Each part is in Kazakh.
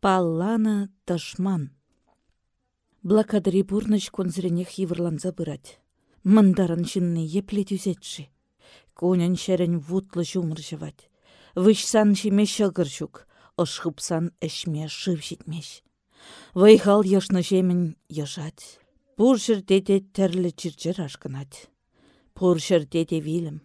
Паллана ташман. Блакадри бурныш конзрене хивырланса бырать. Мындарын жынны епле түзетші. Конен шерен вутлы жумыр жывать. Вышсан шиме шығыр жүк, ышхыпсан әшме шыв жетмеш. Вайхал яшны жемін яжать. Пур жерде тәрлі жерде де вилім.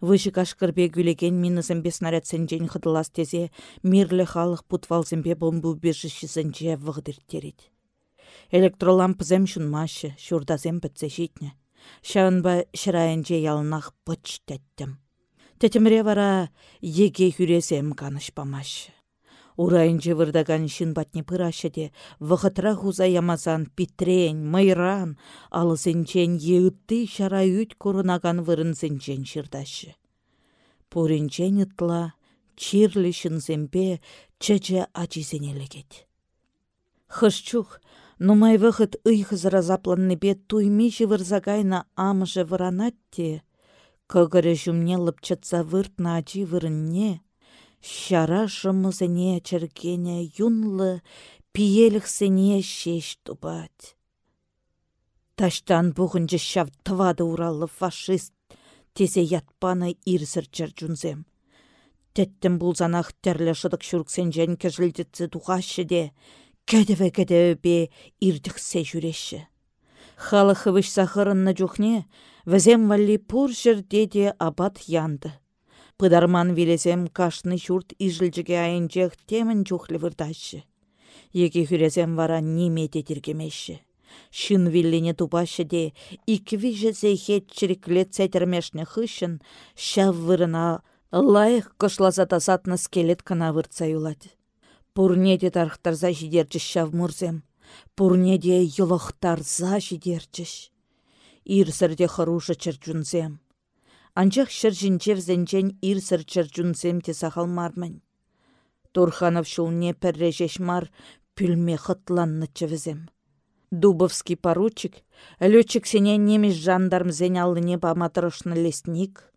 Выжы кашкырбе гүлеген минызымбе снарядсенжен хыдылас тезе мирлі халық путвалзымбе бомбу бежішісінже вғдырттерет. Электролампызем шунмашы, шурдазем житне. Шаунба шырайынже ялнақ бұч тәттім. Тәтімре вара еге хүресем канышпамашы. Урайынче вырдаган шын батне пырашы де, вғытра хуза ямазан питрен, майран, алысынчен еытты шара үт корынаган вырынсынчен шырдашы. Пуринчен ытла, чирлі шынзембе чәче ачисенелегет. Хышчух, нумай вғыт ыйхызыра запланныбе туйми вырзагайна амыжы выранатте, көгірі жүмне лыпчатса выртна ачи вырынне, Шара жымызыне чергене юнлы пиеліксене шеш тубать. Таштан бұғынжы шав тывады уралы фашист тезе ятпаны ирсір чарджунзем. Тәттім бұлзанақ тәрлі шыдық шүрксен жән кәжілдетсі туғашы де, кәдіві кәдіві бе ирдіксе жүреші. Халықы віш сахырынны жүхне, візем валли пұр жерде де абат янды. Пыдарман вилесем кашны çурт ижілжіге айынчех темін чухлі вырдашы. Еге хүрезем вара немете тиргемеші. Шын виллине тупашы де, икви хет чириклет цәтермешне хышын, шав вырына лайық кышласа тасатны скелет кана выртса юлать. Пурне де тархтарза жидерчіш шав мурзем. Пурне де юлықтарза жидерчіш. Ирсірде чырчунзем. Анчах шыржинчевзенчен ирсір чырчунсем те сахалмармын. Турханов шулне пәррежеш мар пүлме хытланны чывізем. Дубовский поручик, летчик сене немеш жандарм зенялыне паматырышны лесник.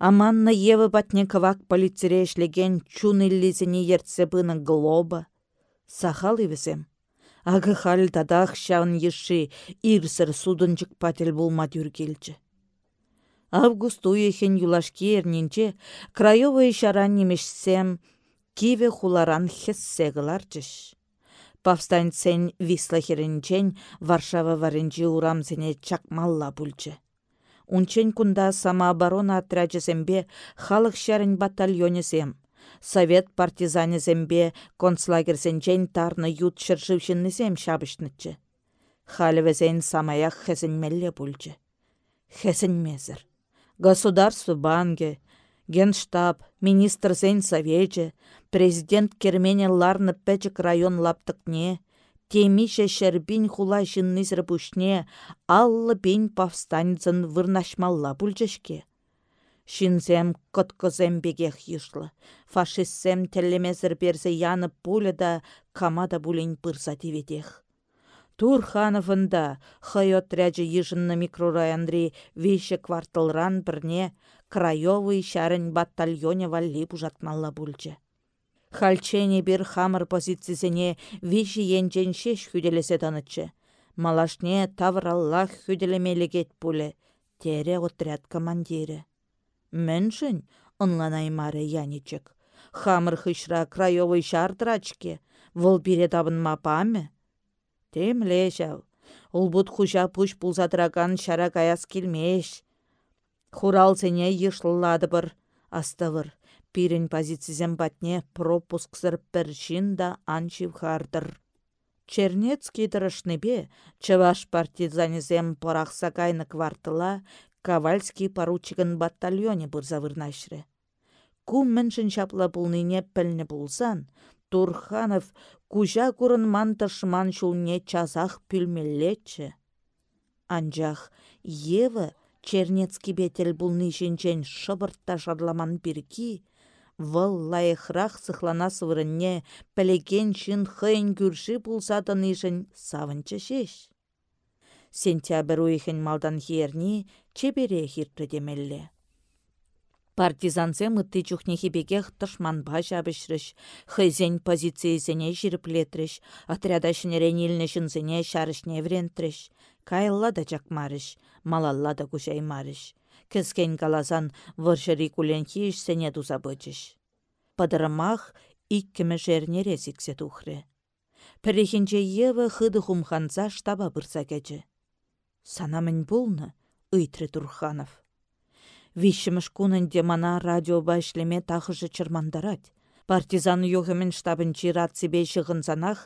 Аманна Ева батне кывак полицере эшлеген чун иллизіне ертсе быны глоба. Сахал ивізем. Ағы хал тадах шаун еші ирсір судынчык патель булма тюргелчі. Август уйехен юлашки краевой шаран немешсем киве хуларан хессе гыларчыш. Повстанцен висла херенчен Варшава варенче урамсене чакмалла пульчы. Унчен кунда самооборона отряджесембе халық шәрін батальонесем. Совет партизанезембе концлагерсенчен тарны ют шыршывшыннесем шабышнычы. Халевезен самаях хезенмелле пульчы. мезір государство банге, генштаб, министр совете, президент кермене ларны пәчік район лаптықне, темише шәрбин хула жыннызыр бұшне, аллы бен повстанцын вырнашмалла бүлжешке. Шинзем көткізем бегех юшлы. Фашистсем телемезір берзе яны пулі да камада бұлін пырса теведех. Турхановында хайот рәжі ежінні микрорайонри вейші кварталран бірне краевый шәрін батальоне валли бұжатмалла бүлчі. Хальчене бір хамыр позициясіне вейші енжен шеш хүделесе танытчы. Малашне тавраллах хүделемелегет пулі, тере отряд командирі. Міншін, ұнланаймары яничек. Хамыр хышра краевый шардрачке, вол бире табынма паме. Темле. Улбут хужа пуш пулзадыраган шара каяс. Хурал сене ешлылады бір, астывыр. Пирін позицизем батне пропуск бір жин да анчив хардыр. Чернецкий бе, чываш партизанезем порақса кайны квартыла, Ковальский поручигін батальоне бұрзавырнашры. Кум міншін шапла бұлныне пілні бұлсан, Турханов кужа ман тышман шулне часах пүлмеллечче. Анжах Ева Чернецкий бетел бұлны жінчен шыбыртта жарламан бірки, вăл лайықрақ сықлана сывырынне пәлеген шын хыйын күрші пулсатын ишін савынчы шеш. Сентябрь уйхын малдан херни чебере хиртрі демелле. Партизансе мытты чухнехи бекех тышманба жабышрыш, хызен жиріплетріш, отряда шынерен илне шынсене шарышне врентріш. Кайылла да жакмарыш, малалла да кушаймарыш. Кіскен каласан выршыри куленхи сене туза бычыш. Падырымах иккімі жернере сіксе тухры. Пірехінче евы хыды хумханса штаба бұрса кәчі. Санамын болны, ыйтры Турханов. Вишіміш кунынде мана радиоба ішлеме тахыжы чырмандарать. Партизан йохымен штабынчи рацибе шығынзанах,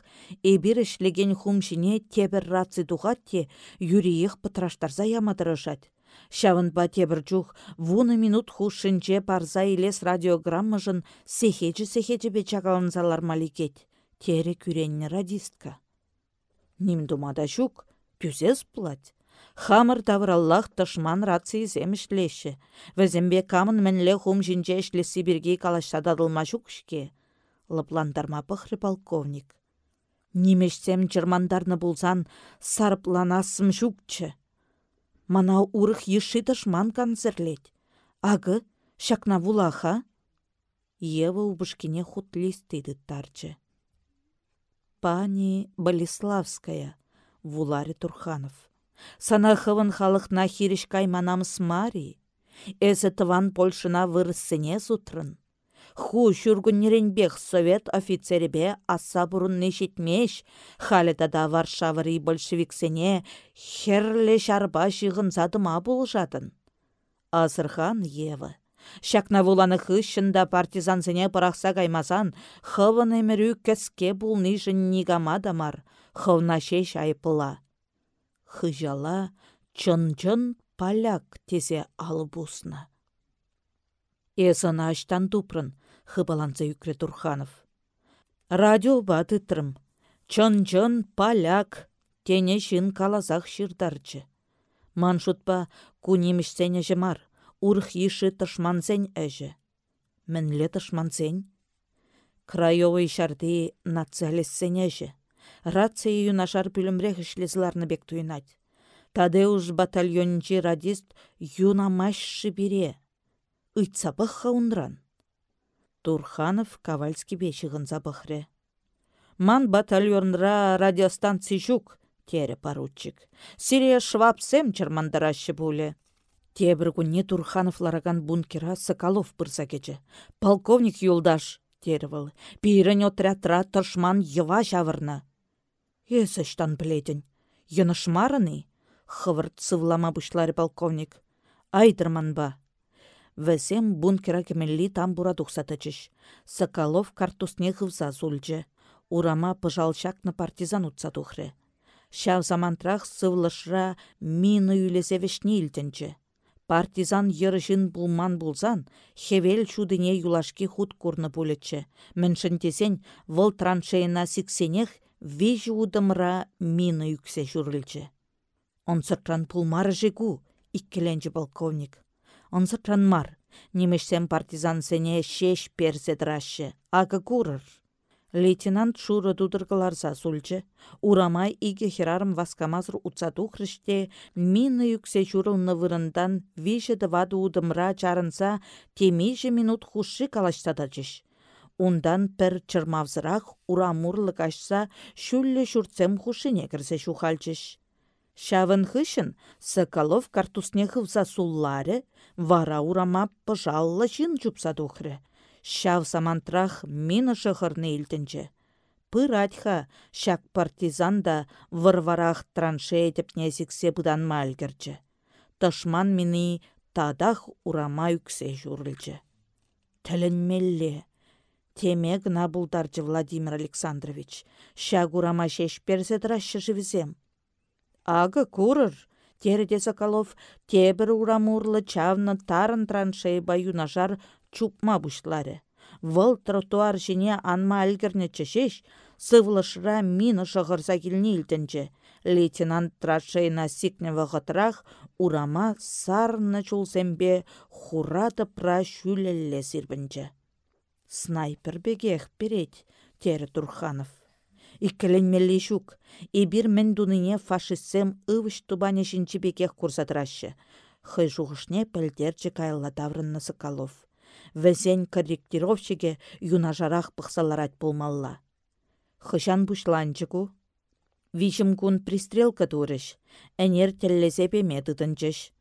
эбір ішлеген хумшине тебір раци тухатте юриих пытраштарза ямадырышать. Шавынба тебір жух, вуны минут хушынче парза илес радиограммыжын сехеджі бе чагалынзалар маликет. Тере күренні радистка. Ним думада жук, пюзес плать. Хамыр тавраллах тышман рации земішлеші. Візімбе камын мінле хум жинже ішлесі бірге калаштададылма жүкшке. Лыпландарма пықры полковник. Немешсем жырмандарны булзан сарпланасым жүкчі. Мана урых еші тышман канцерлет. Ағы, шакна вулаха? Ева убышкине хут листеді тарчы. Пани Болеславская, Вулари Турханов. Санахывын халықна хириш кайманамыс мари. Эзі тыван Польшына вырыссыне сутрын. Ху бех совет офицеребе аса бұрын нешетмеш, халі да Варшавари большевиксене херле шарба задыма жатын. Азырхан Ева. Шакна вуланы хыщында партизансыне пырақса каймасан, хывын кәске бұл нижын нигамадамар, хывна шеш айпыла хыжала чын-чын поляк тезе алыбусна. Эсына аштан тупрын, хыбаланса юкре Турханов. Радио батытрым. Чын-чын поляк, тене шын калазах шырдарчы. Маншутпа кунемішсене жымар, урх еші тышмансен әжі. Мінле тышмансен? Краевый шарды нацелессен әжі. Рация юнашар пүлімрех ішлезларны бек туйнать. Тадеуш батальончи радист юнамашшы бире. Ыйтсабық хаунран. Турханов Ковальский бешігін забықре. Ман батальонра радиостанций жук, тере поручик. Сирия швапсем чырмандарашы буле. Тебір күнне Турхановлараган бункера Соколов бұрса кече. Полковник юлдаш, тервыл. Пирен отрядра тышман йыва жавырна. Есіштан білетін. Йынышмарыны? Хывырт сывлама полковник. Айдырман ба. Вәсем бункера кемелли там бура тухсатычыш. Соколов картусне хывза зульчы. Урама пыжалчакны партизан утса тухры. Шав замантрах сывлышра мины үлесе вешне. Партизан йырышын булман булзан, хевел чудыне юлашки худ курны булетчі. Міншін тесен выл траншейна сиксенех вежі удымра мина юксе жүрілчі. Онсыртран пулмары жегу, иккеленчі полковник. Онсыртран мар, немешсем партизан сене шеш перседрашы, ага курыр. Лейтенант шуры дудырғыларса сүлчі, урамай иге херарым васкамазыр ұтсату хрыште, мины юксе жүрілны вырындан вежі вады удымра чарынса, темейжі минут хуши калаштадачыш. Ундан пір чырмавзырақ урамурлык ашса шүллі шүртсем хушыне кірсе шухальчыш. Шавын хышын Соколов картусне хывса суллары, вара урама пыжаллы жын жупса тухры. Шав самантрах мины шықырны илтінчі. Пыратьха шак партизанда варварах траншея тепне сіксе бұдан мальгерчі. Тышман мini тадах урама үксе жүрілчі. Тілін Теме гына булдарчы Владимир Александрович. Шагурама шеш персе трашы живзем. Ага курыр. Тереде Соколов тебір урамурлы чавны тарын траншей баю нажар чупма бушлары. Вăл тротуар жіне анма әлгірне чешеш, сывлышра мины шығырса келіне илтінчі. Лейтенант траншейна сикне вағытрах урама сарны чулсембе хураты пра шүлелле сирбінчі. Снайпер бегех переть, тере Турханов. Иккеленмелли шук. Ибир мен дуныне фашистсем ывыш тубане шинчи бекех курсатырашы. Хый жуғышне пәлдерчі кайылла таврынны Соколов. Вәзен корректировщиге юнажарах пықсаларать болмалла. Хышан бұшланчыку. Вишім күн пристрелка турыш. Әнер теллезе беме тытынчыш.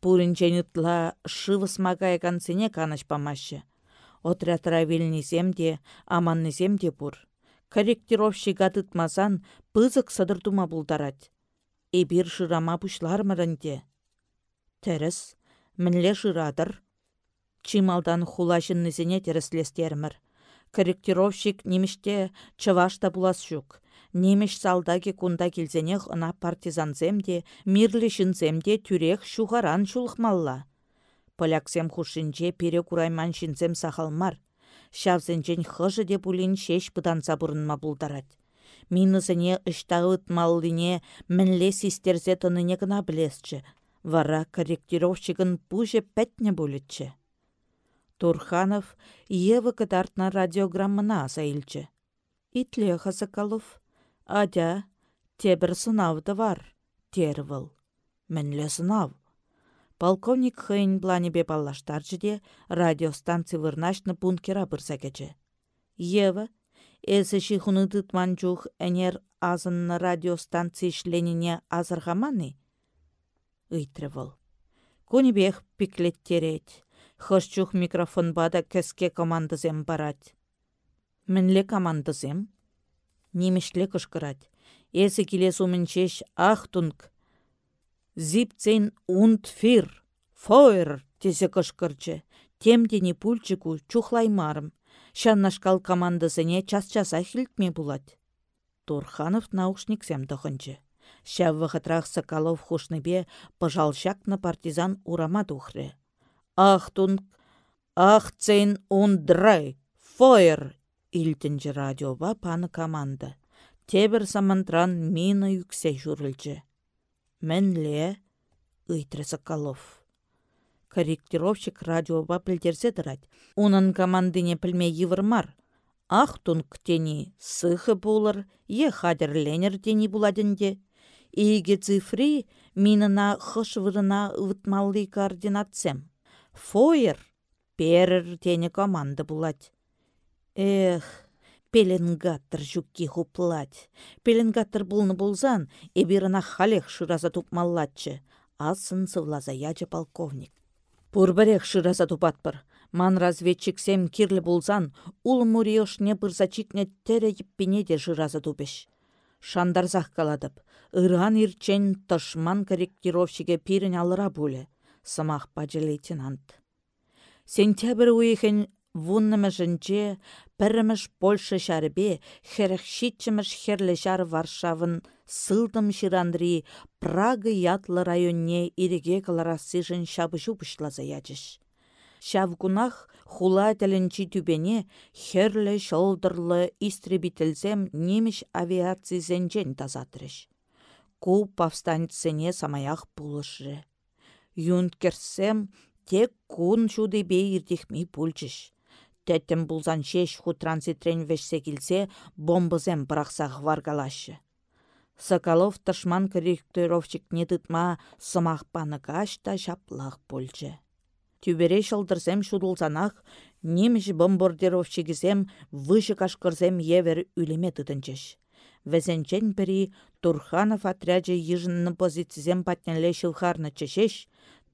Пурынчен ытла шывыс магай канцыне памашы. Отрядра вилнисем де, аманнисем де пур. Корректировщик атытмасан пызык сыдыртума булдарать. Эбир шырама мырынде. Тәріс, мінле жырадыр. Чималдан хулашыннызіне теріслестермір. Корректировщик неміште чывашта булас жүк. Немеш салдаги кунда келзенех ына партизанземде, мирлішінземде тюрек шуғаран шулықмалла. Поляксем хушинче пере курайман сахалмар. Шавзенчен хыжы де булин шеш бұданса бұрынма бұлдарад. Минысыне ыштағы ұтмаллине мінле систерзе тыныне гына білесчі, Вара корректировщигын пуже пәтне болетче. Турханов Ева кытартна радиограммына асайлчы. Итле Хасакалов. Адя, тебір сынавды var, тервіл. Мінле сынав. Полковник хыйн бланебе баллаштарчы де радиостанци вырнашны бункера бұрса кече. Ева, эсі шихуны дытман жух әнер азынны радиостанци ишленіне азырғаманы, ыйтры вăл. Кунебех пиклеттерет. Хăшчух микрофон бада кәске командызем барать. Мінле командызем? Немешле кышкырать. Эсі келес умінчеш ахтунг. Зипцен унд фир. Фойр, тесе кышкырчы. Темдені пульчику чухлаймарым. Шаннашкал командасыне час-часа хилтме булать. Турханов наушниксем дохынчы. Шәв вғытрах Соколов хушныбе пыжалшакны партизан урама тухры. Ах тун, ах цейн ундрай, фойер! Илтінжі радиоба паны команда. Тебір самантран мина юксе жүрілчі. Мәнле, ыйтры Соколов. Корректировщик радиоба пілдерсе дырать. Унын командыне пілме евірмар. Ах ктені сыхы болыр, е хадерленер тені буладінде. Иге цифри минына хышвырына ывытмалли координатсем. Фойер перер тені команда булать. Эх, пеленгаттыр жүкки хуплать. Пеленгаттыр булны булзан, эбирына халех шыраза тупмаллатчы. Асын сывлаза ячы полковник. Пурбарех шыраза тупатпыр. Ман разведчиксем кирлі булзан, ул муриошне бұрзачикне тере еппене де жыраза тупеш. Шандарзах каладып, ыран ирчен тышман корректировщиге пирін алыра бөлі, сымақ бажы лейтенант. Сентябрь уйхен вуннымышынче піріміш Польша шарбе херехшитчіміш херлі шар Варшавын сылдым ширандри Прага ятлы районне иреге каларасыжын шабышу пышлаза ячыш. Шавгунах хула тәлінчі түбене херлі шолдырлы истребительзем немеш авиацизенчен тазатрыш. Ку повстанцене самаях пулышы. Юнкерсем тек кун шуды бей иртихми пульчыш. Тәттім бұлзан шеш ху транзитрен вешсе келсе, бірақсақ варгалашы. Соколов тышман корректировщик не тытма сымақ паны кашта шаплақ пульчы. Тюбере шылдырсем шудулсанах, немеш бомбардировщигізем выжы кашкырсем евер үлеме тытынчыш. Вәзенчен пірі Турханов отряджы ежінні позицизем патнеле шылхарны чешеш,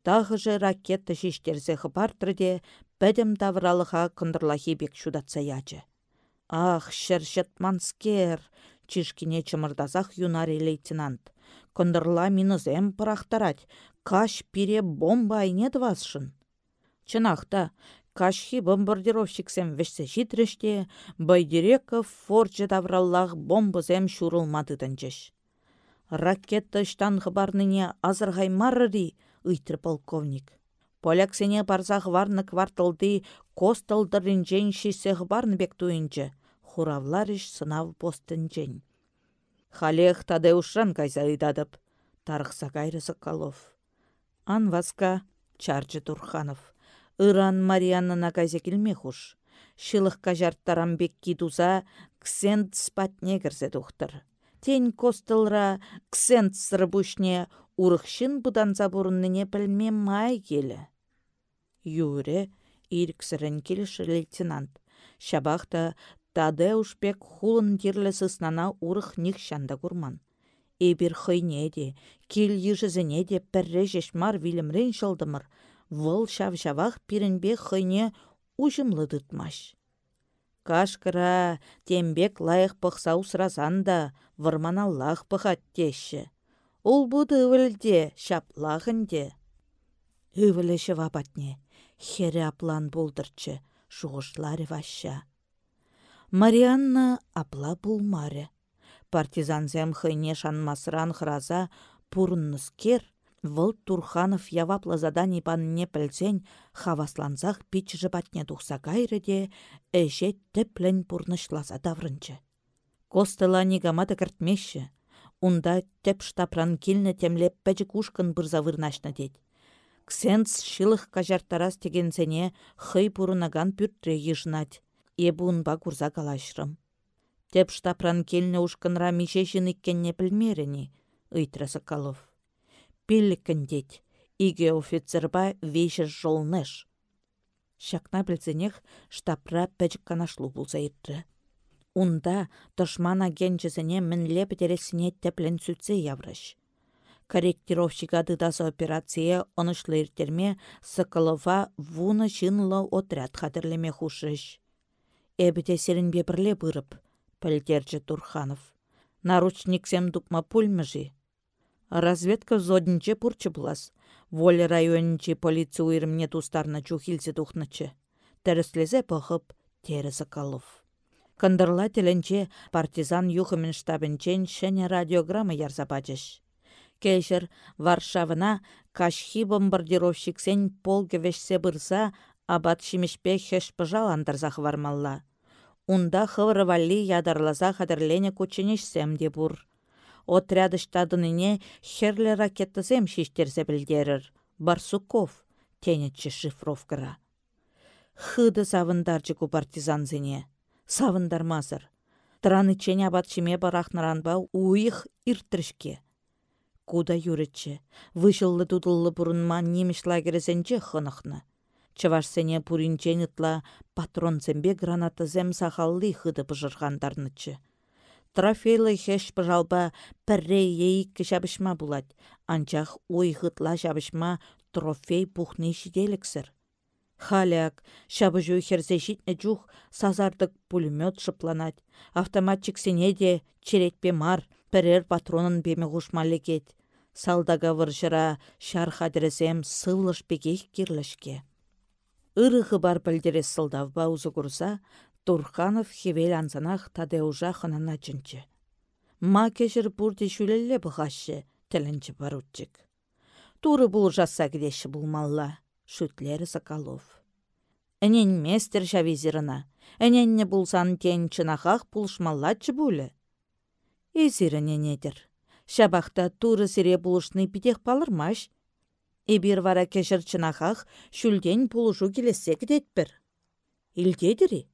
тағыжы ракетті шештерзе пәдім тавралыға кындырлахи бек шудатса. Ах, манскер! чишкине чымырдазах юнари лейтенант. Кындырла минызем пырақтарать, каш пире бомба айнет васшын. Чынақта, кашхи бомбардировщиксем вешсе житріште, Байдиреков форджы давраллах бомбызем шурылмадыдынчыш. Ракетта штан хыбарныне азырғай марыри, полковник. Поляксене барзах варны кварталды костылдырынчен шисе хыбарны бек туйынчы, хуравларыш сынав постынчен. Халех ушран кайза ыдадып, тарықса кайры Соколов. Ан васка, чарчы Турханов. Ыран Марианнына кайзе келме хуш. Шылық кажарттарам бекки туза, ксент спатне кірсе тухтыр. Тень костылра ксент сыры урықшын бұданса бұрынныне пілме май келі. Юре, ирксірін келіші лейтенант. Шабақта Тадеушпек хулын тирлі сыснана урық них шанда курман. Эбір хыйне де, кел ежізіне де пірре жешмар вилімрен жылдымыр, выл шав-шавақ пирінбе хыйне ұжымлы дытмаш. Кашкыра, тембек лайық пықса ұсыразан да, вырман Аллах пықат теші. Ол бұды өвілде, шаплағынде. Өвілі вапатне, хері аплан болдырчы, шуғышлары ваща. Марианна апла булмаре. Партизанзем хыйне шанмасыран храза пурынныскер, Вăл Турханов явапла задани панне пӹлсен хавасланзах пичче патне тухса кайры те, эше тӹплен пурнышласа. Костыла нигаматы кіртмеші. Унда теп штапран килнне темлеп пәчі кушкын бұрза вырнашна дед. Ксенс шилых кажартарас тегенсене хый пурынаган пүртре ешнать. Эбі унба курза калашрым. Теп штапран келнне ушкынра иккенне пілмерені, ыйтры Соколов пелліккіндет. Иге офицерба вейші жолныш. Шакна білзенех штапра пәчік канашлу етті. Унда тышман агенчізіне мінле бідересіне тәплін сүтсе яврыш. Корректировщик адыдасы операция онышлы иртерме Соколова вуны жынлы отряд хадырлеме хушыш. Эбіде серінбе бірле бұрып, пілдерчі Турханов. Наручниксем дупма пульмыжи, Разведка зоднче пурчы булас. Воле районнче полиция уйрымне тустарна чухилсе тухнычы. Тәріслезе пăхып тері Соколов. Кындырла теленче партизан юхымен штабінчен шәне радиограмма ярса бачыш. Кешер Варшавына кашхи бомбардировщиксен полге вешсе бұрса, абат шимешпе хеш пыжал андырзах вармалла. Унда хывры валли ядарлаза хадырлене кученешсем де бур отрядыштадыныне херле ракетасем шиштерсе білдерір. Барсуков, тенетчі шифровкара. Хыды савындарчы ку. Савындармазыр. Траны чене абатшиме барахнаранба уйых иртрішке. Куда юрычы, вышыллы тудыллы бұрынма неміш лагересенче хынықны. Чывашсене пуринчен ытла патронзембе гранатызем сахалли хыды пыжырғандарнычы трофейлы хеш пыжалба пірре ейіккі жабышма булать. Анчах ойғытла жабышма трофей пухны шиделіксір. Халяк, шабы жүй херзе жух, сазардық пулемет шыпланать. Автоматчик сене де черетпе мар, пірер патронын беме ғушмалы кет. Салдага выржыра шар хадірізем сывлыш бегех кирлішке. Ырығы бар білдерес сылдав баузы Турханов хевел анзанах тадеужа хынана. Ма кешір бұрды шүлелі бұғашы, тілінчі барутчик. Туры бұл жаса шүтлері Соколов. Әнен местер шавизирына, әненне бұлсан тен чынахақ бұлшмаллачы бұлі. Езіріне недір. Шабақта туры сире бұлышны питех палырмаш. Эбир вара кешір чынахақ шүлден бұлышу келесе кедетпір. Илдедірі?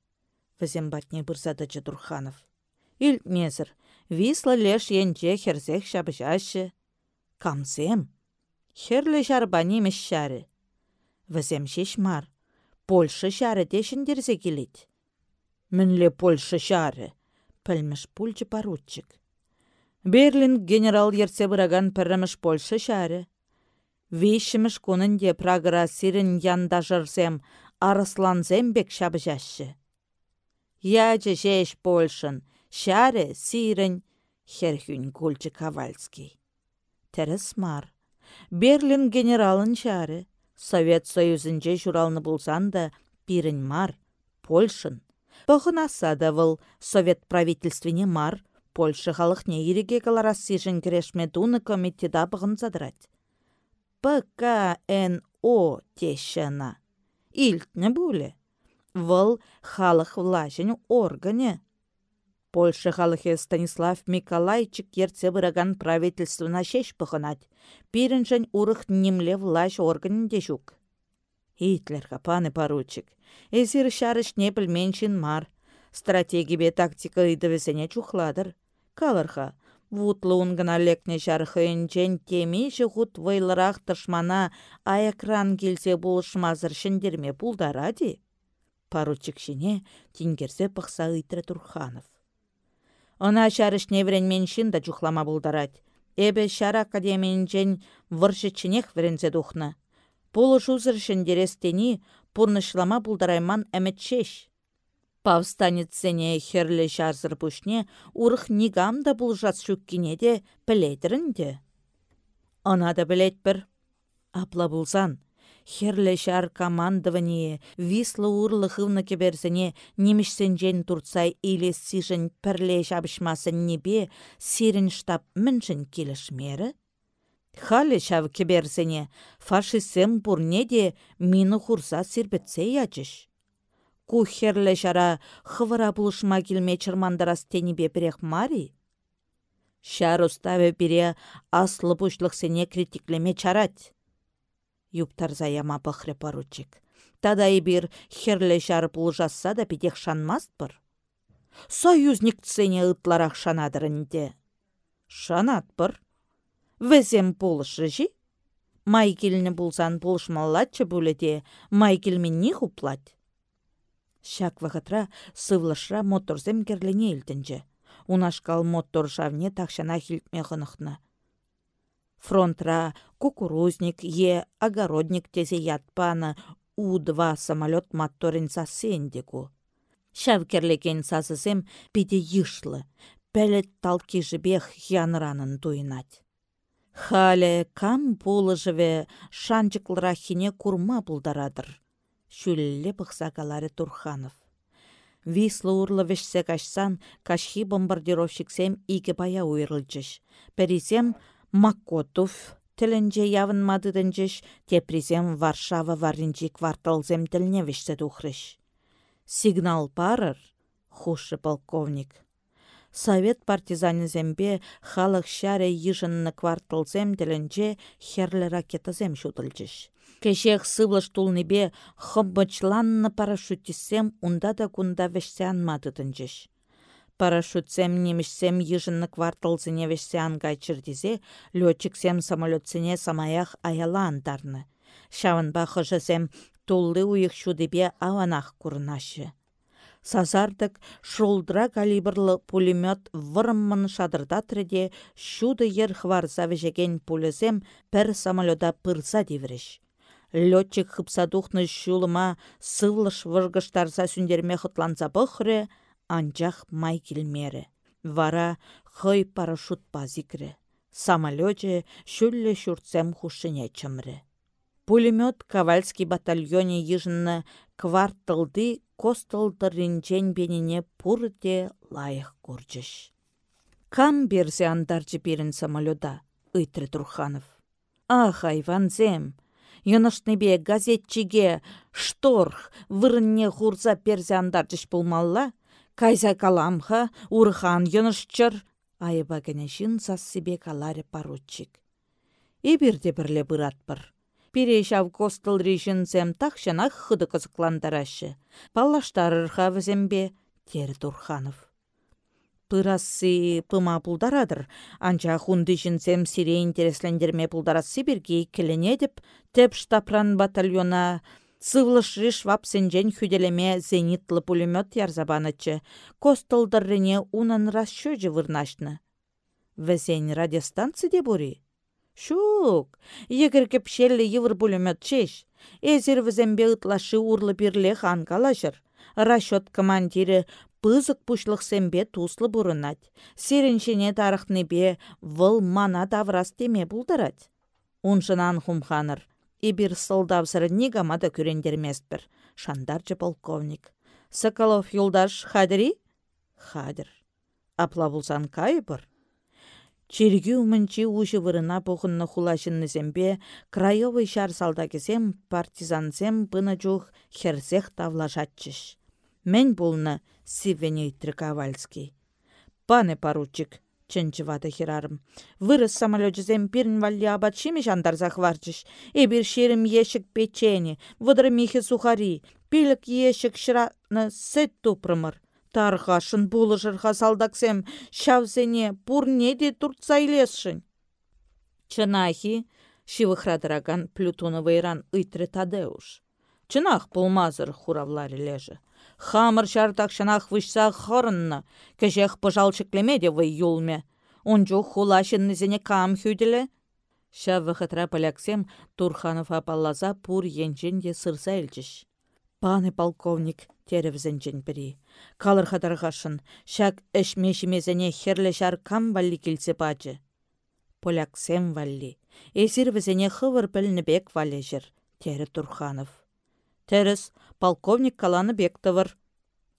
візем батне бұрзадычы Дурханов. Ил мезір, висла леш енче херзех шабыжашы. Камсем? Херлі жарбани меш шары. Візем шешмар. Польша шары дерзе келет. Мінле Польша шары. Пілміш пульчы поручик. Берлин генерал ерсе бұраган піріміш Польша шары. Вейшіміш конынде прагыра сирін янда жырзем, арысланзем бек шабыжашы. Яче жеш Польшын, шаре сирен, херхюн кульчы Ковальский. Терес мар. Берлин генералын шаре, Совет Союзынче журалны булсан да, пирен мар, Польшын. Бұғынаса да выл Совет правительственне мар, Польша халықне ереге каларас сижін керешме дуны комитеда бұғын задырать. ПКНО тешіна. Илтні бұлі вăл халық влажень органе. Польша халыхе Станислав Миколайчик ерце бұраган правительствына шеш пұхынат. Пирінжен урых немле влаш органінде жүк. Итлер паны поручик. Эзір шарыш не білменшін мар. Стратегибе тактика идывесене чухладыр. Калырха, Вутлы унгына лекне жархыйынчен темейші хут вайлырақ тышмана аякран келсе болышмазыр шындерме пулдаради. Поручик шине тингерсе пықса ыйтры Турханов. Она шарышне вренмен да жухлама булдарать. Эбе шара академиинчен выршычынех врензе духна. Пулыш узыр шендерестени пурнышлама булдарайман әмітшеш. Павстанецене херле шарзыр пушне урых нигам да булжат шүккине де біледірінде. Она да білет. Апла булсан, херле шар командование вислы урлы хывны кеберсене немішсенжен турцай илес сижен пірле жабышмасын небе сирен штаб міншін келішмері? Халі шав кеберсене фашисем бурне де мины хурса сирбетсе ячыш. Ку херле жара хывыра булышма келме чырмандарас тенебе бірек мари? Шар уставе бире аслы бұшлықсене критиклеме чарать юптарза яма пăхрре поручик. Тада бир херле çарып улжасса да питех шанмастпăр. Союзник цене ытларах шанадырынде. Шанатпăр. Вӹсем пулышыжи. Май келіне булсан пулышмаллатчы бүледе, май келменні хуплать. Шак вағытра сывлышра моторзем керлене елтінчі. Унашкал мотор шавне тақшана хилтме ғынықны фронтра кукурузник е огородник тезе ятпаны У-2 самолет моторин сасендегу. Шавкерлекен сазысем пиде йышлы, пәлет талки жібех янранын туйнать. Хале кам пулы живе шанчыклырахине курма булдарадыр. Шүлле бұқсақалары Турханов. Вислы урлы вешсе кашсан, кашхи бомбардировщиксем иге бая уйрылчыш. Пересем Маккотов тіленже явынмадыдынчыш тепризем Варшава варринчи кварталзем тіліне вешсе тухрыш. Сигнал парыр, хушы полковник. Совет партизанезембе халық шаре ежынны кварталзем тілінче херлі ракетазем шутылчыш. Кешех сывлыш тулныбе хоббычланны парашютисем унда да кунда вешсе анмадыдынчыш парашютсем немешсем йышынны кварталсене вешсе ангайчырдизе, летчиксем самолетсене самаях аяла антарны. Шавынба хыжысем туллы уйық шудебе аванах курнашы. Сазардык шулдра калибрлы пулемет вырыммын шадырда тірде шуды ер хварса вежеген пулесем пір самолета пырса девреш. Летчик хыпсадухны шулыма сывлыш выргыштарса сүндерме хытланса бұхры, анчах май келмері. Вара хый парашют пазикрі. Самолете шүллі шүртсем хушыне чымры. Пулемет Ковальский батальоне ежінні квартылды костылдырынчен беніне пурде лайық көрчіш. Кам берзе андарчы берін самолета, ыйтры Турханов. Ах, айванзем, бе газетчиге шторх вырынне хурза перзе андарчыш пулмалла, Кайса каламха, урхан йынышчыр, айыба кенешін себе каларе поручик. Ибірде бірле бұратпыр. Пирешав костыл режинсем тақшанақ хыды қызықландарашы. Паллаштарырға візембе, тері Турханов. Пырасы пыма пулдарадыр, анча хунды сире интереслендерме пулдарасы бірге келенедіп, теп штапран батальона Сывлышри швапсенжен хүделеме зенитлы пулемет ярзабанычы, костылдыррене унын расчёжы вырнашны. Вәсен радиостанция де бури. Шук, егір кепшелі евр пулемет чеш. Эзір візембе ытлашы урлы бірле хан калашыр. Расчет командирі пызык пушлық сәмбе туслы бұрынат. Сереншене тарықнебе выл мана таврас теме бұлдырат. Уншынан хумханыр Ибір сылдавсыры мада күрендерместпір. Шандарчы полковник. Соколов юлдаш хадри? Хадр. Апла бұлсан кайбыр? Чергю умынчи ұшы вырына бұғынны хулашынны зембе, краевый шар партизан партизансем бұны жух херзех тавлашатчыш. Мен бұлны Сивений Трикавальский. Пане поручик, чынчывады хирарым. Вырыс самолетчизем пирн валли абат шими жандар захварчыш. Эбир шерім ешік печени, выдры михи сухари, пилік ешік шыраны сет тупрымыр. Тарғашын булышырға салдаксем, шавзене пурне де туртсайлесшін. Чынахи, шивыхрадыраган Плютоновайран ыйтры Тадеуш. Чынах пулмазыр хуравлары лежі. Хамыр шартак шынах вышса хорынна, кәжех пыжалчыклеме вай юлме. Онжу хулашыннызене кам хюделе. Ша вăхытра пыляксем Турханов апалласа пур енчен де сырса элчіш. Паны полковник, теревзенчен пірі. Калыр хатарғашын, шак әшмешімезіне херлі шар кам валли келсе пачы. Поляксем валли. Эсир візіне хывыр піліні бек валли жыр, тері Турханов. Теріс, полковник каланы бек тывыр.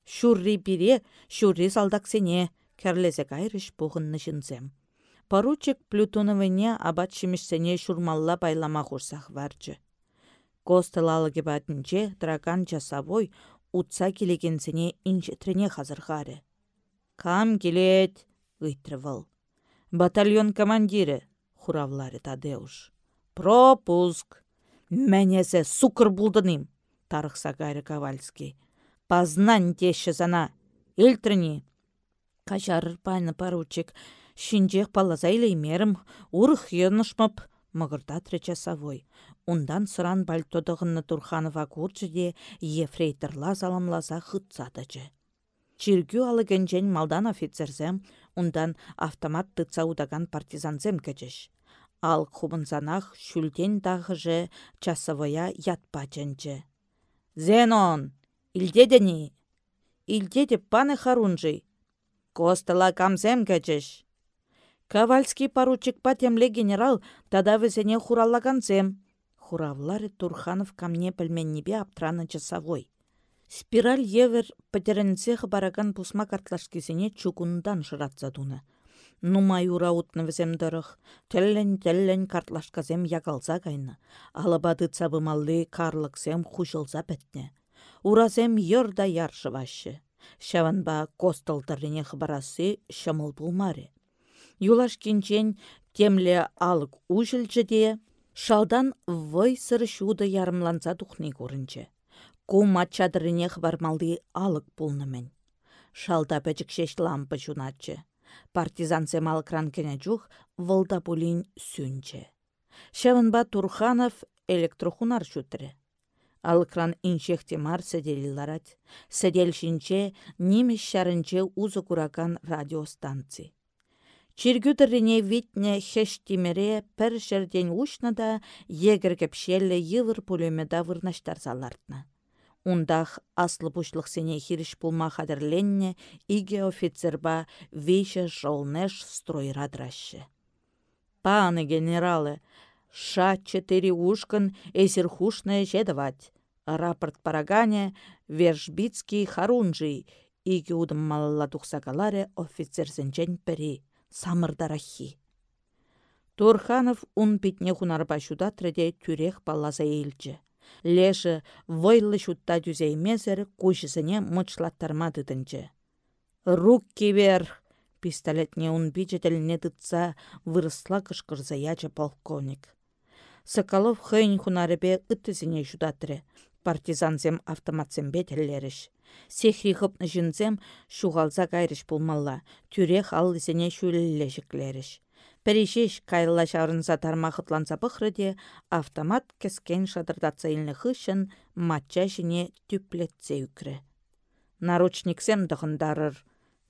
Шурри бире, шурри салдаксене, кәрлезе кайрыш бұғынны жынзем. Поручик Плютоновыне абат шимішсене шурмалла байлама құрсақ варчы. Костылалы кебатінче драган часовой утса келегенсене инжетрене хазырғары. Кам келет, ыйтрывал. Батальон командирі, хуравлары Тадеуш. Пропуск. Мәнезе сукыр булдыным, тарықса гайры Ковальский. Пазнан теші зана. Илтріні. Кажарыр пайны поручик. Шинчех палаза илеймерім, урых енышмып, мығырдатры часовой. Ундан сыран бальтодығынны Турханова курчы де ефрейторла заламласа хытсадычы. Чиргю алыгенчен малдан офицерзем, ундан автомат тыца удаган партизанзем кечеш. Ал хубынзанах шүлтен дағыжы часовая ятпачынчы. Зенон! Илдедені! Илдеде паны харунжы! Костыла камзем кечеш! Кавальский поручик патемле генерал тада візене хураллаганзем. Хуравлары Турханов камне пілменнебе аптраны часовой. Спираль евер пәтерінсе бараган пусма картлашкесіне чукундан жыратса дуны. Нумай ура утны віземдырық, теллен-теллен картлашказем ягалза кайны. Алабады цабымалли карлықсем хушылза бәтне. Уразем йырда яршы вашы. Шаванба костылдырыне хыбарасы шымыл булмары. Юлаш кинчен темле алык ужылчы де, шалдан вой сыр шуды ярымланса тухны көрінчі. Кума чадырыне хыбармалды алык пулнымен. Шалда шеш лампы жунатчы. Партизан алыкран кене жух вылда пулин сүнче. Шавынба Турханов электрохунар шүтірі. Алыкран иншехте мар сәделіларат. Сәдел шинче немеш шарынче узы куракан радиостанци. Чиргюдіріне витне хештимере пір жерден ұшны да егір кепшелі йывыр пулемеда вырнаштар залартны. Ундах аслы пушлық сене хиріш пулма хадерленне иге офицерба вейші жолнеш стройрадрашы. Паны генералы, ша четыре ушкан эсір хушная жедавать. Рапорт парагане Вержбицкий харунжий, иге удым малла тухсакаларе офицерсенчен пери самырдарахи. Турханов ун питне хунарба шуда треде тюрех. Леші вайлы шутта дүзеймезір кушысыне мұчлаттарма дыдынчы. Рукки вверх! Пистолетне ун бичетеліне дытса вырысла кышкырзаячы полковник. Соколов хыйн хунарыбе ыттызіне. Партизанзем автоматсембе теллеріш. Сехри хыпны жінзем шуғалза кайрыш пулмалла, тюре хал ізіне шүлілі. Пәрішеш кайла шарынса тармақытланса бұқрыде, автомат кескен шадырдатса илні хышын матча жіне түплетсе үкірі. Наручниксем дұғындарыр,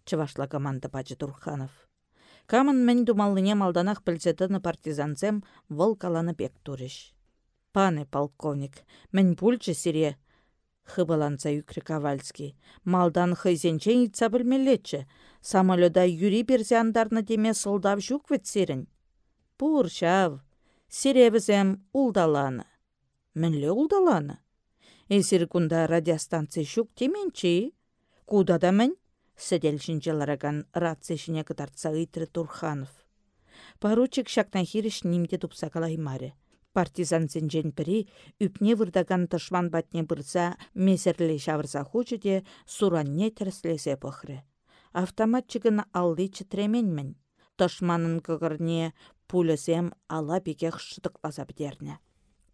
чывашла команда бачы Турханов. Камын мен думаллыне малданақ білзетіні партизанзем выл каланы бек турыш. Пане полковник, мен пульчы сире, хыбаланса юкрі Ковальский. Малдан хызенчен итса білмелетчі. Самолета юри берзе деме сылдав жүк ветсерін. Пур шав, сиребізем улдаланы. Мінле улдаланы. Эсір күнда радиостанция жүк теменчі. Куда да мін? Сәдел жінжелараган рацешіне кытартса ыйтры Турханов. Поручик шактан хириш нимде тупса калаймаре партизан зенжен пірі үпне вырдаган тышман батне бұрса месерлі шавырса хучы де суранне тірслесе бұхры. Автоматчыгын алды чітременмін. Тышманын кығырне пулесем ала бекех шыдықласа бідерні.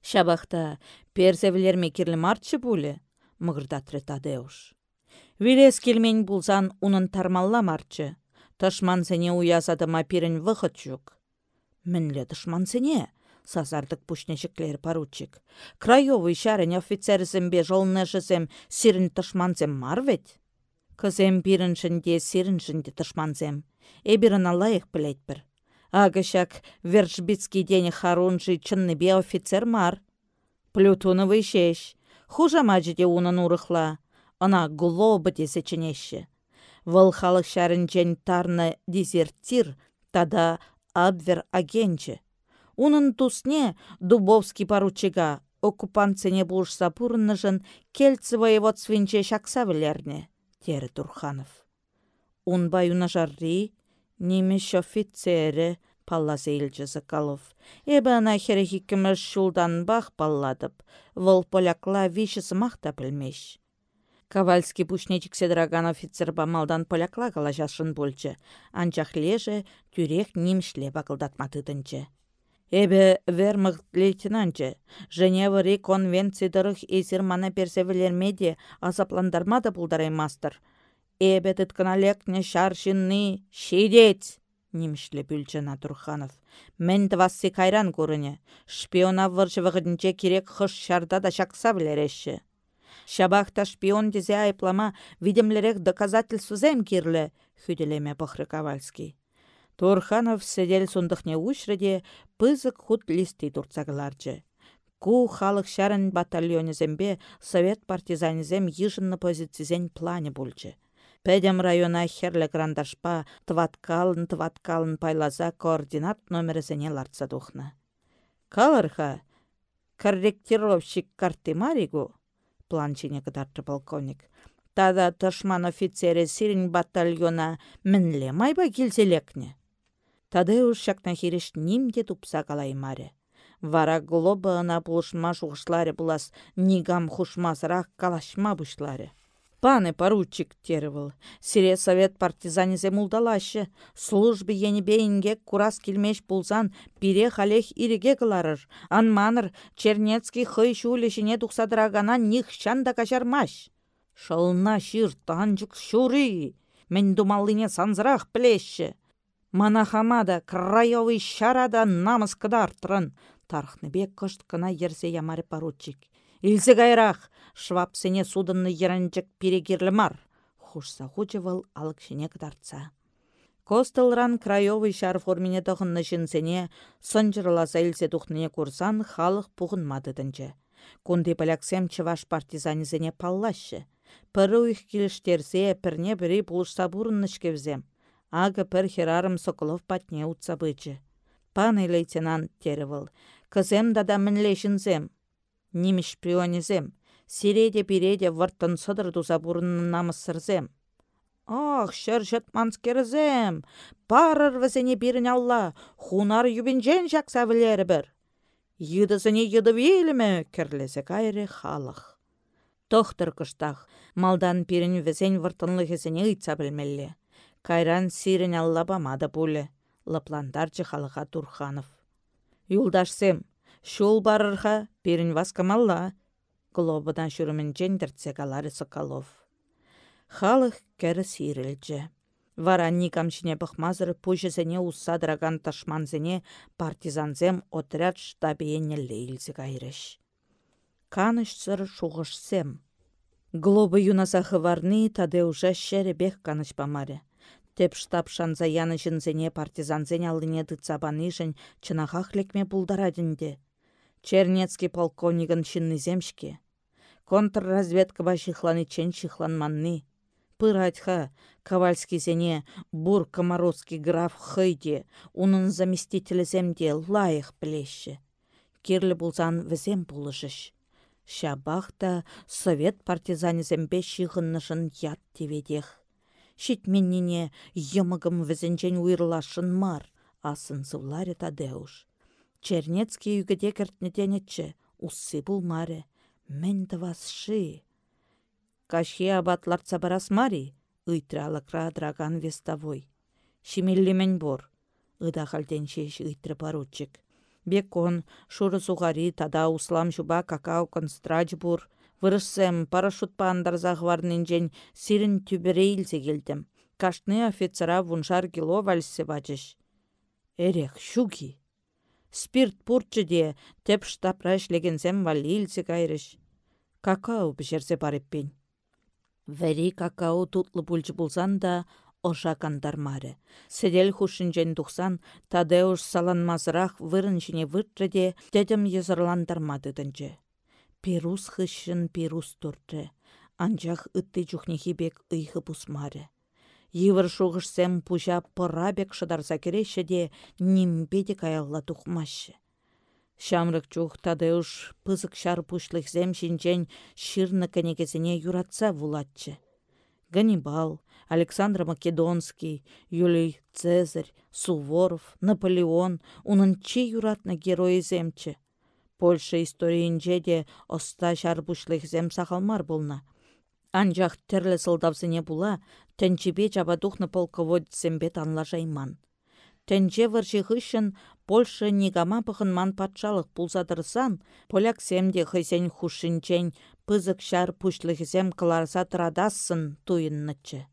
Шабақта перзевілер мекерлі марчы пулі, мұғырдатры Тадеуш. Вилес келмен булзан унын тармалла марчы. Тышман сене уязадыма пирін вғыт жүк. Мінлі тышман сене, сазардык пушнешеклер поручик. Краевый шарен офицерзембе жолнешізем сирін тышманзем мар ведь? Кызем пиріншінде сиріншінде тышманзем. Эбірін алайық білет бір. Агышак Вержбицкий дені харунжи бе офицер мар. Плютоновый шеш. Хужа мажыде унын урыхла. Ана глобы десе ченеші. Вăл халық çарринчен тарны дезертир, тада абвер агенче. Унын тусне Дубовский поручига оккупантсене булышса пурыннышын кельцы воеводствинче шакса вілерне, тері Турханов. Унбай жарри, немеш офицері, палласы илчі Соколов. Эбі ана херехикімір шулдан бақ палладып, вол полякла вишісі мақта білмеш. Ковальский пушнечик седраган офицер бамалдан полякла калашашын бульчы, анчах леже тюрех нимшле бакылдатматыдынчы. Эбе вермахт лейтенантче, Женевари конвенциядырых эсир мана персевелермеде азапландармада мастер. Эбе тыткана лекне шаршинны шидеть! Нимшле бүлчена Турханов. Мен твасси кайран көріне. Шпиона выршывығынче керек хыш шарда да шакса білереші. Шабахта шпион дезе айплама видимлерек доказательствозем кирлі, хүделеме Пахры Ковальский. Турханов седел сундықне ушреде пызык худ листи турцагыларчы. Ку халық шарын батальонезембе совет партизанезем ежынны позицизен плане бульчы. Пәдем района херлі грандашпа тваткалын тваткалын пайлаза координат номерізене лартса духна. Калырха, корректировщик карты маригу, планчине кыдартты полковник. Тада тышман офицері сирин батальона мінле майба келселекне. Тадеуш шакна хиреш нимде тупса калаймаре. Вара глоба ына пулышма шуғышларе булас нигам хушмасырақ калашма бұшларе. Пане поручик тервыл. Сире совет партизанизе мулдалашы. Службы енебейінге курас келмеш пулзан пире халех иреге кыларыр. Анманыр Чернецкий хый шулешіне тұқсадырағана нихшан да кашармаш. Шылна шыр танжық шури. Мен думаллине санзырақ плеші. Манахамада краевый шарада намыс кыдартрын. Тархныбек кышт кына ерсе ямары поручик. Илсе гайрах, швапсене судынны еранчык перегерлі мар. Хушса хучевал алыкшыне кыдарца. Костылран краевый шар формине тұғынны жінсене, сынжырласа илсе тухныне курсан халық пұғынмадыдынчы. Кунды паляксем чываш партизанизене паллашы. Пыры уйх келіштерсе, пірне бірі бұлышса бұрыннышкевзем. Ага пір херарым Соколов патне утса бычы. Паны лейтенант теревыл. Кызем дада мінлешінзем. Нимеш прионезем. Сиреде биреде варттан сыдыр туза бурынын намысырзем. Ах, шыр жетманскерзем. Парыр візіне бірін алла. Хунар юбінжен жақса білері бір. Йыдызыне йыды вейліме, кірлесе кайры халық. Тоқтыр кыштақ, малдан пирін візен вартынлы ұйтса білмелі. Кайран сирен аллабамады пулі. Лапландарчы халыға Турханов. Юлдашсем, шул барырға перін васкамалла. Глобыдан шүрімін жендіртсе калары Соколов. Халық кәрі сирілчі. Вара никамшіне бұқмазыр пұжызіне ұсадыраган ташманзіне партизанзем отряд штабиене лейлзі кайрыш. Канышсыр шуғышсем. Глобы юнаса хыварны таде уже шеребех каныш. Теп штаб шанза яны жінзене партизанзен алыне дыцабанышын чынахах лекме булдарадінде. Чернецкий полковнигін шинныземшке. Контрразведка ба шихланы чен шихланманны. Пыратьха, Ковальский зене, Бур Комародский граф хыйде, унын заместителі земде лайық плеші. Кирлі булзан візем булышыш. Шабахта совет партизанизембе шығыннышын ят теведех Шитменнине йымыгым візінчен уйырлашын мар, асын зывларе тадеуш. Чернецкий үгіде кіртнеденетчі, уссы маре, мен ши. Кашхи абатларца барас мари, ыйтралықра драган вестовой. Шимеллемен бор, ыда шеш ыйтры поручик. Бекон, шуры суғари, тада услам жуба какау констрач бур, Вырышсем парашют пандарза хварнинчен сирін түбірейлсе келдім. Кашны офицера вуншар кило вальсе бачыш. Эрех, шуги. Спирт пурчы де теп штапра ишлегенсем валилсе кайрыш. Какау бішерсе бареппен. Вәри какау тутлы пульчы булсан да, оша кандармары. Седел хушинчен тухсан, Тадеуш саланмазырақ вырын жіне выртрыде дедім езырландармадыдынчы. Перус хышын перус турды. Анчах ытты чухнехи бек ыйхы пусмары. Йывыр шуғышсем пужа пырабек шыдарса кереші де нимбеде каялла тухмашы. Шамрык чух Тадеуш пызык шар пушлықзем шинчен ширны кенегесіне юратса вулатчы. Ганнибал, Александр Македонский, Юлий Цезарь, Суворов, Наполеон, унынче юратны герои земче. Польша историинче де оста зем сахалмар болна. Анжақ тірлі сылдавзыне була, тәнчебе жабадухны полководцембе танлажайман. Тәнче варши хышын Польша нигама пăхынман патшалық пулсатырсан, поляк семде хысен хушинчен пызык шар пушлыхсем кыларса традассын туйыннычы.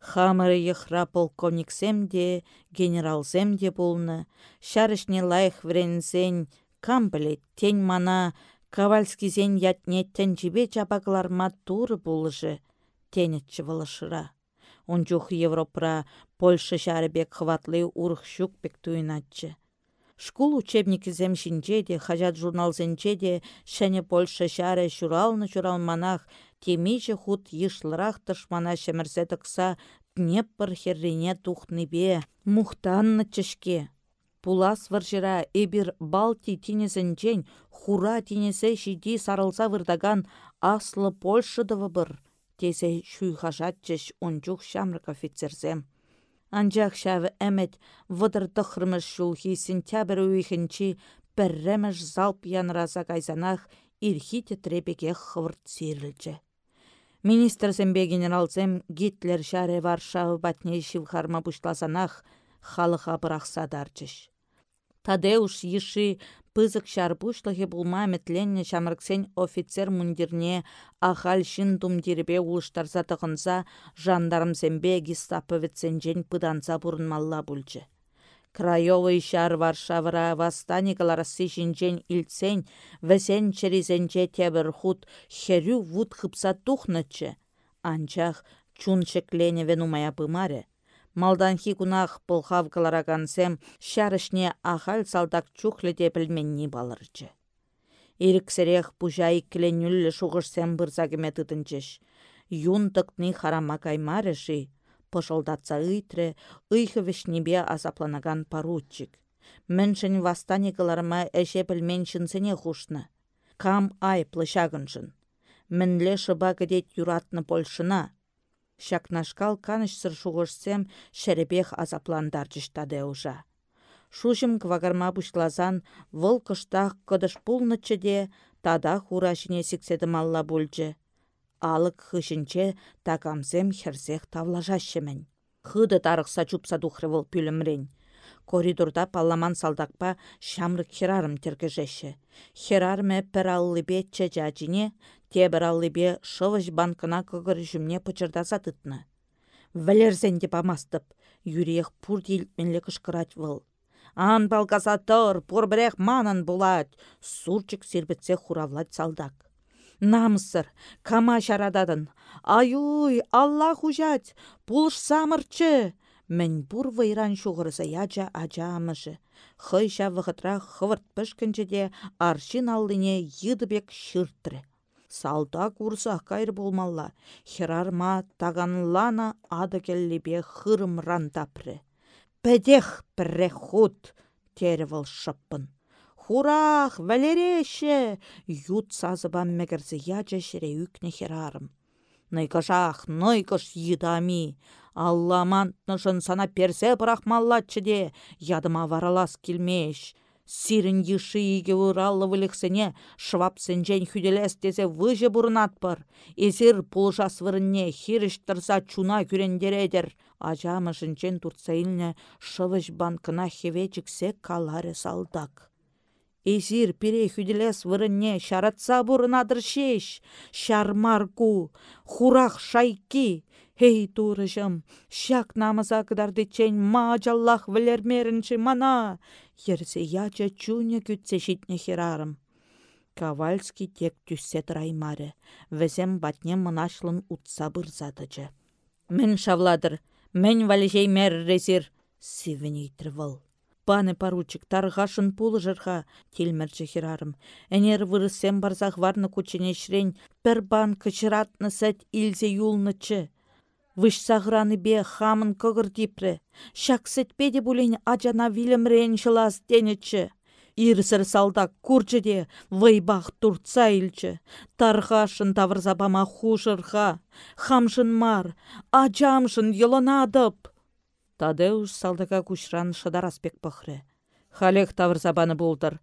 Хамыры йыхра полковниксем де, генералсем де болны, шарышне лайх вренсен, кам білет, тень мана, ятне тенчебе чапакларма туры булыжы, тенетчі вылышыра. Ончух Европра Польша шарыбек хватлы урх бек туйнатчы. Шкул учебники земшинче де, хажат журналзенче де, шәне Польша шаре шуралны шуралманах, темейші худ йышлырақ тышмана шемірсе тықса, Днепр херрине тухныбе, мухтанны чешке. Пулас варжыра эбір Балти тинесенчен, хура тинесе шиди сарылса вырдаган аслы Польшыдывы бір, тесе шуйхажат чеш ончух шамрык офицерзем. Анчах шавы әмет вăдăр тăхрăмăш шулхи сентябрь уйхынчи пәррәмәш залп янраса кайсанах ирхи тетрепеке хывырт сирілчі. Министр зембе генералзем Гитлер шаре Варшавы батне шивхарма пушласанах халыха пырахса дарчыш. Тадеуш еши пызык шарпушлығы булма метленне шамрыксен офицер мундирне ахал шин тумдирбе улыштарса тығынса жандармсембе гестаповеценжен пыданса бұрынмалла бүлчі. Краевый шар Варшавыра восстанникаларасы шинчен илтсен, вәсен черезенче тебір худ херю вуд хыпса тухнычы. Анчах чун шеклене венумая пымаре. Малданхи кунах пылхав каларагансем шарышне ахал салдак де білменні балырчы. Иріксірех пужа иккіленюлі шуғышсем бұрзагіме тытынчыш. Юн тықны харама каймарыши, пошылдатса ыйтры, ыйхы вешнебе азапланаган поручик. Міншін вастаникаларыма әше білмен шынсене хушны. Кам ай плышагыншын. Мінле шыба кедет юратны польшына, Шакнашкал канышсыр шуғышсем шәребех азапландар жыштады ұжа. Шушым квагарма бұшлазан вұл кыштақ кыдыш де, тада хура жіне сікседі малла бұлжы. Алық хышынче тагамзем херзех тавлажашшымен. Хыды тарықса чупса духры вұл пүлімрен. Коридорда палламан салдақпа шамрык херарым тергежеші. Херарме пір аллыбе чәжажіне, тебір аллыбе шывыш банкына кығыр жүмне пычырдаса тытны. Вәлерзен деп амастып, юрех пұр дейілтменлі кышқырат выл. Ан балгасатыр, пұрбірек манын булат, сурчик сербетсе хуравлать салдак. Намысыр, кама шарададын. Аюй, Аллах ужать, пулш самырчы. Мін бұр вайран шуғырса яча ачамышы. Хыйша вғытра хывырт пішкінчі аршин алдыне бек шырттыры. Салта курса кайыр болмалла, херарма таганлана ады келлебе хырым рантапры. Пәдех пірре худ, шыппын. Хурах, вәлереші! Ют сазыбан мәгірзі яча шіре үкне херарым. Найкашах, найкаш едами. Алламан нышын сана персе пырахмаллатчы де, ядыма варалас келмеш. Сирін еші иге ұраллы вылықсыне, швап сенжен хүделес десе выжы бұрынатпыр. Эзір пулжас вырынне хиріш тұрса чуна күрендередер. Ажамы жынчен турцайылне шывыш банкына хевечіксе калары салдак. Эзир пире хүделес вырынне шаратса бұрынадыр шеш, шармарку, хурах шайки, Хей турыжым, шак намаза кыдардычен ма жаллах вілермерінші мана, ерсе яча чуне күтсе шитне херарым. Кавальский тек түссе тұраймары, візем батне мұнашлын утса бұрзадычы. Мен шавладыр, мен валежей мэр резир, сивенейтір выл. Паны поручик тарғашын пулы жырға телмірчі херарым. Әнер вырысем барзақ варны күчіне шрен, бір бан кычыратны сәт илзе юлнычы. Выш сағраны бе хамын көгір дипрі. Шак сетпеде бұлін ажана вилімрен шылас денечі. Ирсір салдак курчыде вайбақ турца илчі. Тарғашын тавырзабама хушырға. Хамшын мар, ажамшын йылынадып. Тадеуш салдака кушран шыдараспек пăхрре. Халех тавыр забаны болдыр.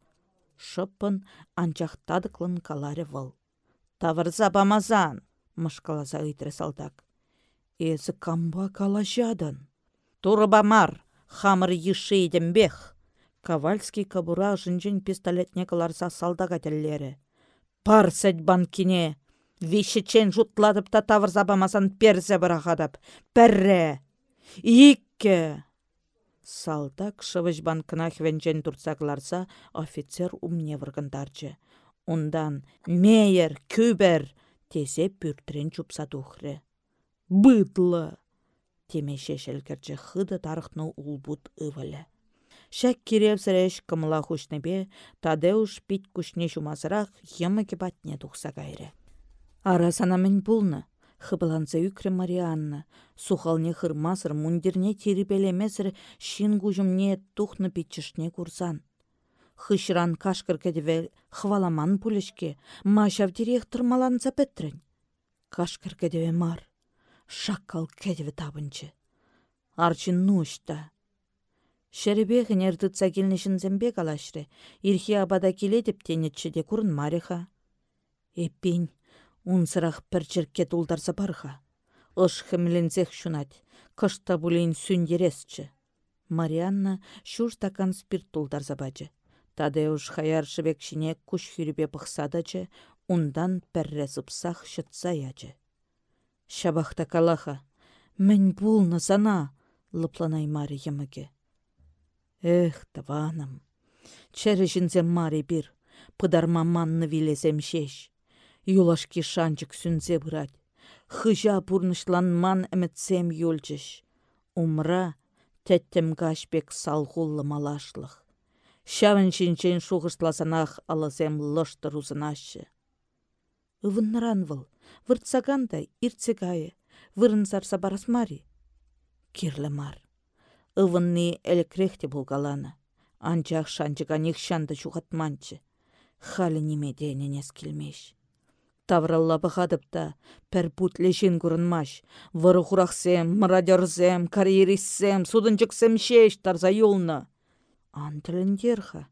Шыппын анчахтадыклын каларе вăл. Тавыр забамазан, мышкаласа ыйтрре салдак. Эзі камба калажадын. Турыба мар, хамыр йыши бех. Ковальский кабура жынжын пистолетне каларса салдага теллері. Пар сәт банкине. Вишечен жутладып та тавыр забамасан перзе бірағадып. Пәрре! Ик Икке! Салтак шывыжбан кынах венчен турцакларса офицер умне выргындарчы. Ундан мейер, күбер тесе пүртрен чупса тухры. Бытлы! Теме шешелкерчі хыды тарықны улбут ывылы. Шәк кирев сіреш кымыла хушнебе, тадеуш пит күшне жумазырақ емі кебатне тухса кайры. Ара сана мен бұлны, Хыбыланса үкрі Марианна. Сухалне хырмасыр мундирне терепелемесір шин гужымне тухны питчішне курсан. Хышран кашкыр кәдівел хваламан пулешке, машав директор маланса петрін. Кашкыр кәдіве мар, шаккал кәдіве табынчы. Арчин нушта. Шәребе хінерді цагелнешін зембе калашры, ирхи абада келедіп тенетші де курын мариха. Эппень, Унсырах пірчірке тулдарса барға. Ыш хімлензех шунать, кышта бұлейін сүндересчі. Марианна шур спирт тулдарса бачы. Тадеуш хаяр шине күш хүріпе пықсадачы, ундан пәрре сыпсах шытса ячы. Шабахта калаха, мен булны сана, лыпланай Мари еміге. Эх, чәрі жінзем Мари бір, пыдарма манны вилесем шеш юлашки шанчык сүнсе бұрат. Хыжа ман әмітсем юлчыш. Умра тәттім кашпек салғуллы малашлық. Шавын шинчен шуғыштласанақ алысем лыштыр узынашы. Ывыннаран выл, выртсаганда ирцегайы, вырын сарса барасмари. Кирлі мар. Ывынны әлекрехте бұлгаланы. Анчақ шанчыға нехшанды жуғатманчы. Халі немеденен келмеш. Тавралла бұғадыпта, пәр путле жин күрінмаш. Выры құрақсем, марадерзем, карьеристсем, судынчықсем шеш тарза юлны. Ан тіліндерха.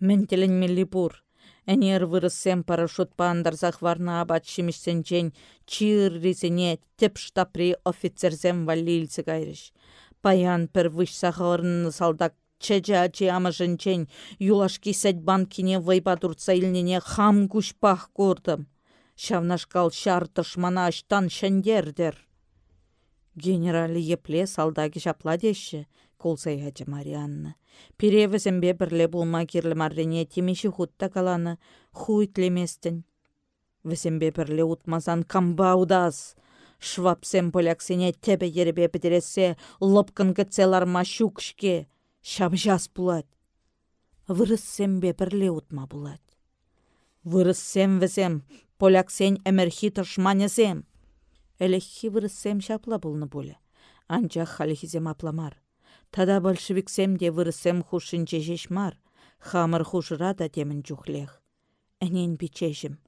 Мен тілін меллипур. Әнер вырысем парашют пандарзақ варна абат шимішсен чен чир ризіне тіп штапри офицерзем валилцы гайрыш. Паян пір выш сағырны салдак чәжа че амажын юлашки сәт банкине вайба турца илнене хам пах көрдім. Шавнашкал шар тышмана аштан шендердер. Генералі епле салдаги жапла деші, колсай хачы Марианна. Перевізімбе бірле болма керлі маррене темеші хутта каланы хуйтлеместін. Візімбе бірле утмазан камба удас. Швапсем поляксене тебе еребе бідересе лыпкын кітселарма шукшке. Шабжас булат. Вырыссембе бірле утма булат. Вырыссем візем, Поляксен әмірхи тұршманезем. Әліхи вырысем шапла бұлны болы. Анчақ халихизем апламар. Тада большевиксем де вырысем хушын мар. Хамыр хушыра да темін жүхлех. Әнен бичежім.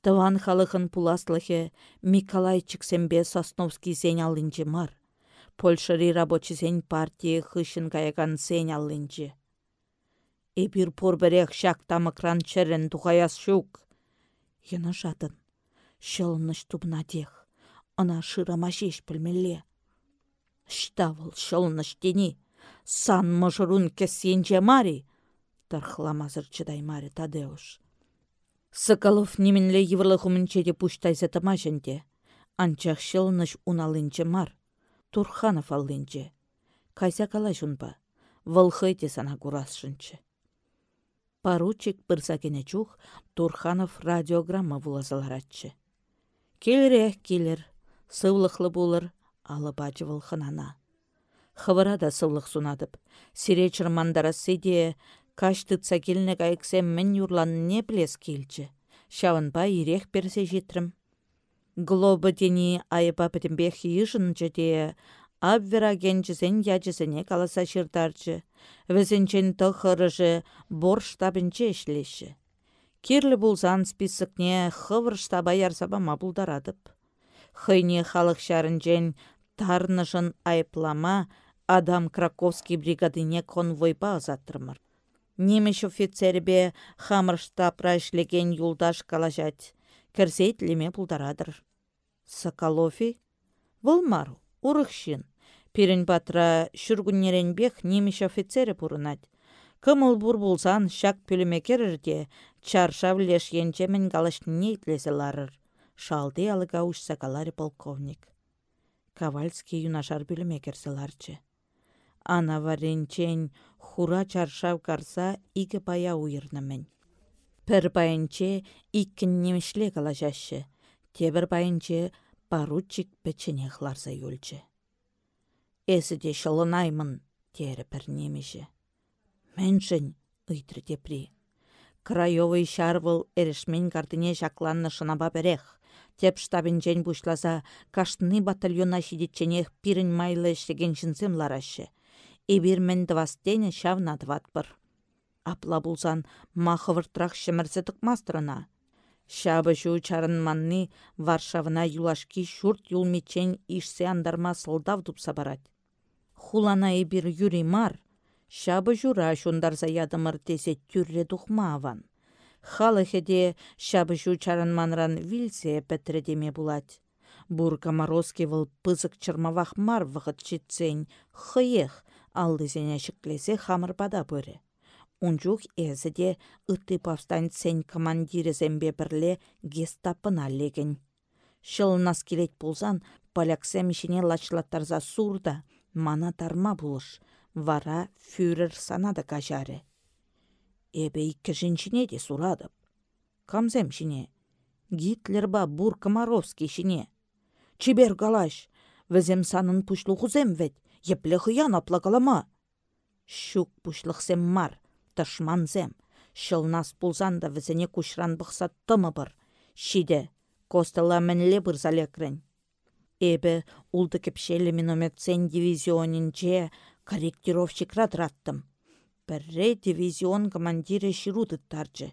Таван халықын пуласлыхе Миколайчиксембе Сосновский зен алынчы мар. Польшари рабочий зен партия хышын каяган зен алынчы. Эбір порбірек шак тамыкран чәрін тухаяс шук. Йыны жатын. Шылыныш тубна дех. Ана шырама жеш білмеле. Штавыл шылыныш дени. Сан мұжырун кесенже мари. Тархламазыр чыдаймаре Тадеуш. Соколов неменле еврлы хумынчеде пуштайзе тымаженде. Анчах шылныш уналынче мар. Турханов аллынче. Кайса кала жунба. Вăлхыйте сана курасшынче. Поручик пырсакене чух Турханов радиограмма вулазаларатчы. Келрех келер, сывлықлы болыр, вылхынана. Хывыра да сывлық сунадып. Сире чырмандарасы де каштыца келіне кайыксем мен не білес келчі. Шавынба ирех персе жетірім. Глобы дени айыпа бітімбек ешінчі де Абвера генчізен ячізіне каласа шырдарчы. Візінчен тұхырыжы бор штабынче ішлеші. Кирлі бұлзан списыкне хывыр штаба ярсабама бұлдарадып. Хыйне халық шарынчен тарнышын айыплама адам Краковский бригадыне конвойба азаттырмыр. Немеш офицербе хамыр ішлеген юлдаш калажать. Кірзейтлеме бұлдарадыр. Соколофи? Вылмар, урықшын. Пирен батра бех немеш офицері бұрынат. Кымыл бұр болсан шак пөлімекерірде чаршав леш енчемен галашныне итлесе ларыр. Шалды алыға уш сакалари полковник. Кавальский юнашар пөлімекерсе ларчы. Ана варенчен хура чаршав карса игі пая уйырнымен. Пір байынче иккін немішле калажашы. Тебір байынче паручик печене хларса юлчы. Эсі де шылынаймын, тері пір немеші. Мэншін, ұйтры тепри. Краевый шарвыл эрешмен картыне шакланны шынаба берех. Теп штабинчен бушласа, каштыны батальона шидетченех пирін майлы эшлеген жынсем ларашы эбир мен двастене шавнадват бір. Апла булсан махывыртрах шымірсі тұқмастырына. Шабы жу манны Варшавына юлашки шурт юлмечен ишсе андарма сылдав дупса барад. Хулана эбир юри мар, шабы жура шундарса ядымыр тесе түрре тухма аван. Халыхеде шабы жу манран вилсе пәтредеме булать. Бур Комаровский выл пызык чырмавах мар вғыт читсен, хыех, аллысене шіклесе хамырпада бөрі. Унчух әзі де үтті сен командирі зәмбе бірле гестапына леген. Шылынас келет болсан, поляксем ішіне лачлаттарза сурда, мана тарма бұлыш, вара фюрер санады кажары. Эбе иккі жінчіне де сурадып. Камзем? Гитлер ба бур Комаровский шіне. Чибер галаш, візем санын пушлухузем вет, епле хыян аплагалама. Щук пушлықсем мар, тышманзем. Шылнас пулзан да візіне кушран бұқса тымы бір. Шиде, костыла мінле бір залекрен. Эбі улды кепшелі минометсен дивизионинче корректировщик радраттым. Бірре дивизион командирі шируды тарчы.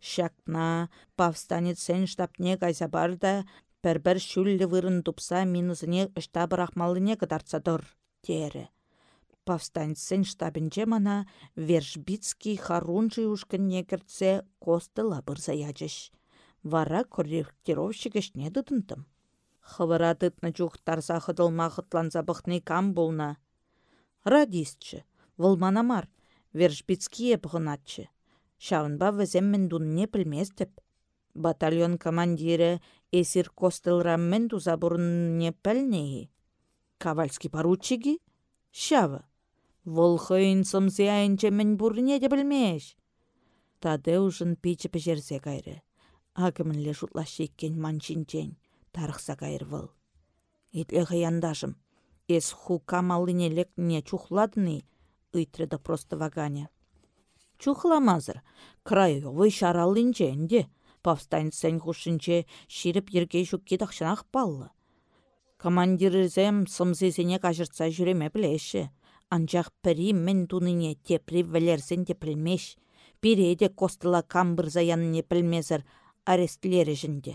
Шакна повстанецен штабне кайса барда пәрбір шүллі вырын тупса минусыне штаб рахмалыне кыдарцадыр тері. Повстанцын штабінче мана Вержбицкий харунжы ушкінне кіртсе косты ячыш. Вара корректировщик ішне дыдынтым. Хывыра тытны чухтарса хыдылма хытланса кам болна. Радистчы, вылмана мар, Вержбицкие бұғынатчы. Шавынба візем дунне пілместіп. Батальон командирі эсир костылраммен туза не пәлнеи. Кавальский поручиги? Шавы. Волхойын сымсы айынче мен бұрыне де білмеш. Тадеушын пичі пежерсе кайры. Акымынле шутлашы еккен манчинчен. Тарықса кайыр выл. Итле хаяндашым. Эс ху камалыне лекне чухладны. Ыйтрыда просто ваганя. Чухламазыр. Краевой шаралынче энде. Повстанцен хушынче ширіп ерге жүкке дақшынақ баллы. Командирізем сымзезене кажыртса жүреме білеші. Анчақ пірі мен туныне тепри вілерсен де білмеш. Биреде костыла камбырза яныне білмезір арестлері жінде.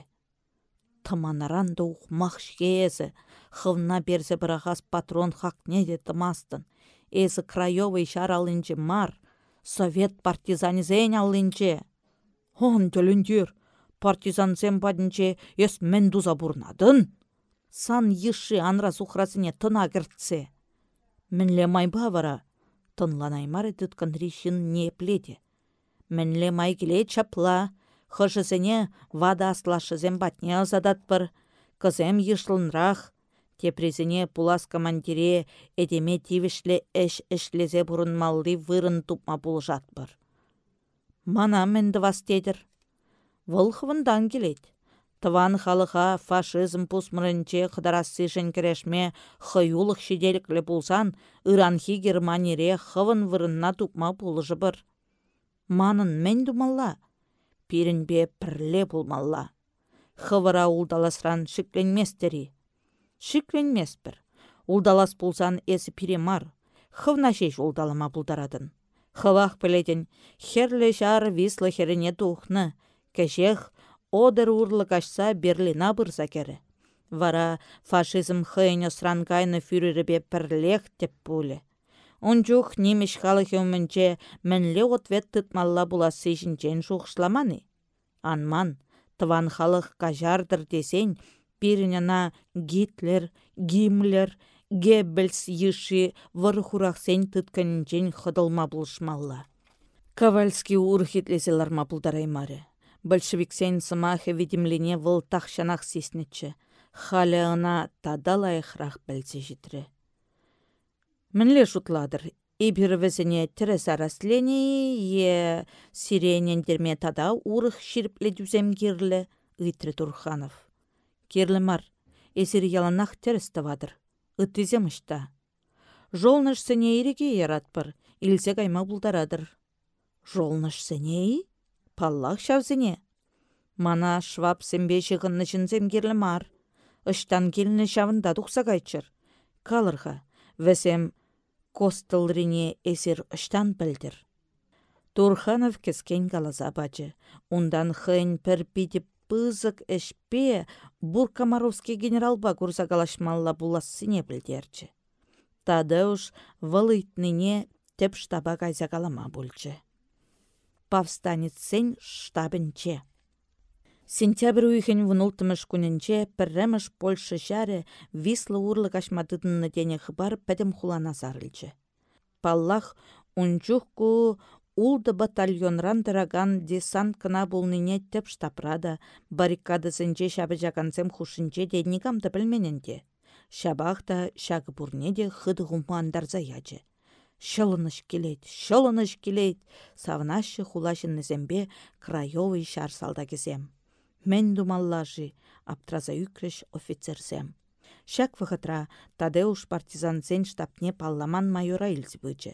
Тыманаран да ухмақ шкезі, хывна берзе бірағас патрон хақ неде тымастын. Эзі краевый шар алынчы мар, совет партизанизен алынчы. Он төліндер, партизанзен бадынче ес мен дуза бұрнадын сан йыши анра сухрасыне тына Мінле майба вара, тынланаймары түткін ришін не пледе. Мінле майгіле чапла, хыжысене вада аслашызем батне азадатпыр, кызем йышлынрах, тепрезіне пулас командире эдеме тивішле эш эшлезе малды вырын тупма жатпыр. Мана мінді вастедір. Вұлхывындан келет. Тыван халыға фашизм пусмырынче қыдарасы керешме хыюлық шеделіклі болсан, Иранхи Германире хывын вырынна тупма пулыжы бір. Манын мен думалла, пирінбе пірле болмалла. Хывыра улдаласран шикленместері. Шикленмеспір. Улдалас болсан эсі пиремар. Хывна шеш улдалама бұлдарадын. Хывақ піледен, херлі жар вислы херене тухны. Кәжех, одыр урлы кашса Берлина бұрса кәрі. Вара фашизм хыйны срангайны фюреребе пірлех деп пулі. Ончух немеш халых өмінче мәнле ответ тытмалла буласы жінчен шуқшламаны. Анман, тыван халық кажардыр десен, пирінена Гитлер, Гиммлер, Геббельс йыши вархурахсен тытканчен хыдылма булшмалла. Ковальский урхитлеселарма булдараймары. Большевиксен сымахы видимлене выл тахшанах сеснечі. Халя ына тадалайықрақ бәлсе житірі. Мінле шутладыр. Ибір візіне тірес араслені, е сиренендерме тада урых ширпле дүзем керлі, Үйтірі Турханов. Керлі мар, есір яланақ тірес тавадыр. Үттізем ұшта. Жолныш сене ереге яратпыр, илсе кайма бұлдарадыр. Жолныш сене Паллах шавзіне. Мана шваб сенбе шығынны жынзем керлі мар. Үштан келіні шавында тұқса кайчыр. Калырға, вәсем костылрине эсер ыштан білдір. Турханов кескен галаза бачы. Ундан хын пір пидіп пызык эшпе бур Комаровский генералба курса галашмалла булассыне білдерчі. Тадеуш вылытныне теп штаба кайза калама бульчы. Павстанецсен штабынче. Сентябрь уйхен вұнылтымыш күнінче пірреміш Польша жәрі вислы урлы кашмадыдынны дене хыбар пәдім хулана зарылчы. Паллах унчухку улды батальонран дыраган десант кына булныне теп штапрада, баррикадысынче шабы жакансем хушынче денигамды білменінде. Шабақта шагы бурнеде хыды гумандар заячы. Шылыныш келет, шылыныш келет, савнашы хулашыннызембе краевый шар салда кезем. Мен думаллажи, аптраза үкреш офицерсем. Шак вғытра Тадеуш партизанцен штабне палламан майора илзі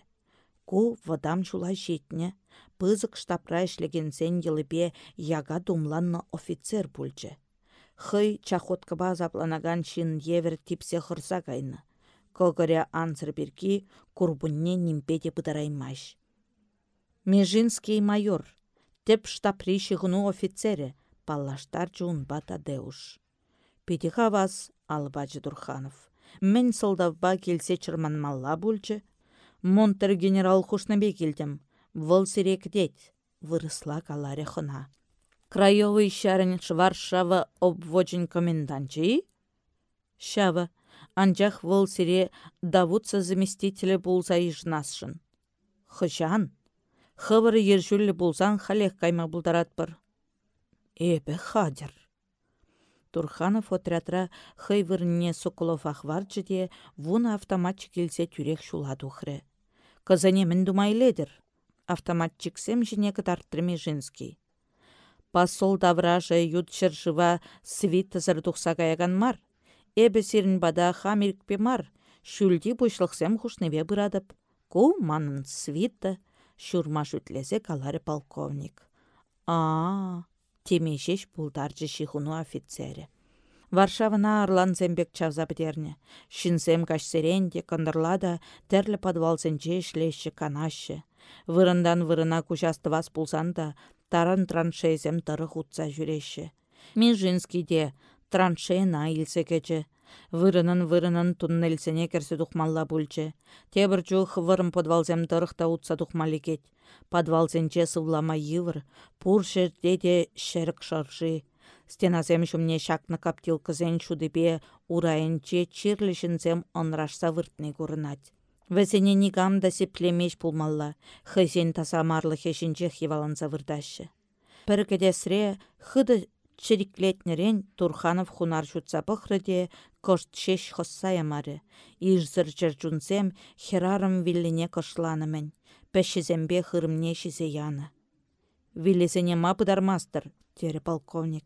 Ку вадам шула жетіне, пызык штабра ішлегенсен еліпе яга думланны офицер бүлчі. Хый чахоткаба запланаган шин евер типсе хырса кайны. Когыря ансыр біркі курбунне нимпеде бұдараймаш. Межинский майор, теп штабри шығыну офицері, паллаштар жуынба Тадеуш. Пети хавас Албачы Дурханов. Мен сылдавба келсе чырманмалла бүлчі. Монтер генерал хушнабе келдім. Выл сирек дет. Вырысла каларе хына. Краевый шарын Варшава обводжен коменданчы? Шава. Анжақ выл сире Давудса заместителі болса ижнасшын. Хыжан. Хыбыры ержүлі болсан халех кайма бұлдаратпыр. Эбі хадер. Турханов отрядра хыйвырне Соколов ахварчы де вуна автоматчик келсе тюрек шулады ухры. Кызыне мін думайледір. Автоматчиксем жіне кытарттырме жинский. Посол давражы ют жыва свит тызыр тухса каяган мар. Эбі сирін бада хамиркпе мар. Шүлді бұшлықсем хушневе бұрадып. Ку манын свита, шурма жүтлезе калары полковник. А, темешеш пулдарчы шихуну офицері. Варшавына арлан зембек чавза бідерне. Шинсем кашсеренде, кындырлада, тәрлі подвалсенче ішлеші канашы. Вырындан вырына вас пулсан да, тарын траншейзем тыры хутса жүреші. Межинскийде траншейна илсе кече. Вырынын вырынын туннельсене керсе тухмалла бульче. Тебір жух вырым подвалзем тырықта утса тухмали кет. Подвалзенче сывлама йывыр, пур жерде шерк шаржи. Стеназем шумне шакны каптил кызен шудыбе урайынче чирлішінзем онрашса выртны көрінат. Вәзене нигам да сеплемеш пулмалла, хызен тасамарлы хешінче хиваланса вырдашы. Пір кедесре хыды чириклетнерен Турханов хунар шутса пăхрăте кышт шеш хăсса ямары. Ирзір жыржунсем херарым виллине кышланымын. Пәшізембе хырымне шизе яны. Виллисене ма пыдармастыр, тері полковник.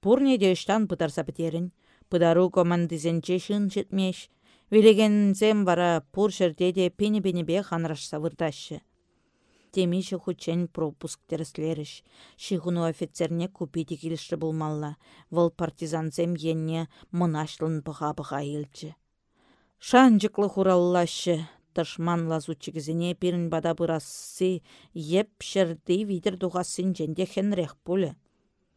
Пурне де ыштан пытарса бітерін. Пыдару командизенче шын жетмеш, Вилегензем вара пур жерде де пені-пені-бе ханрашса вырдашы. Темиші хучен пропуск терслеріш. Шихуну офицерне купиді келіші болмалла. Выл партизанзем енне мұнашлын бұға-бұға елчі. Шанжықлы хураллашы. Тышман лазучігізіне пирін бада бұрасы еп шырды видер дұғасын женде хенрех пулі.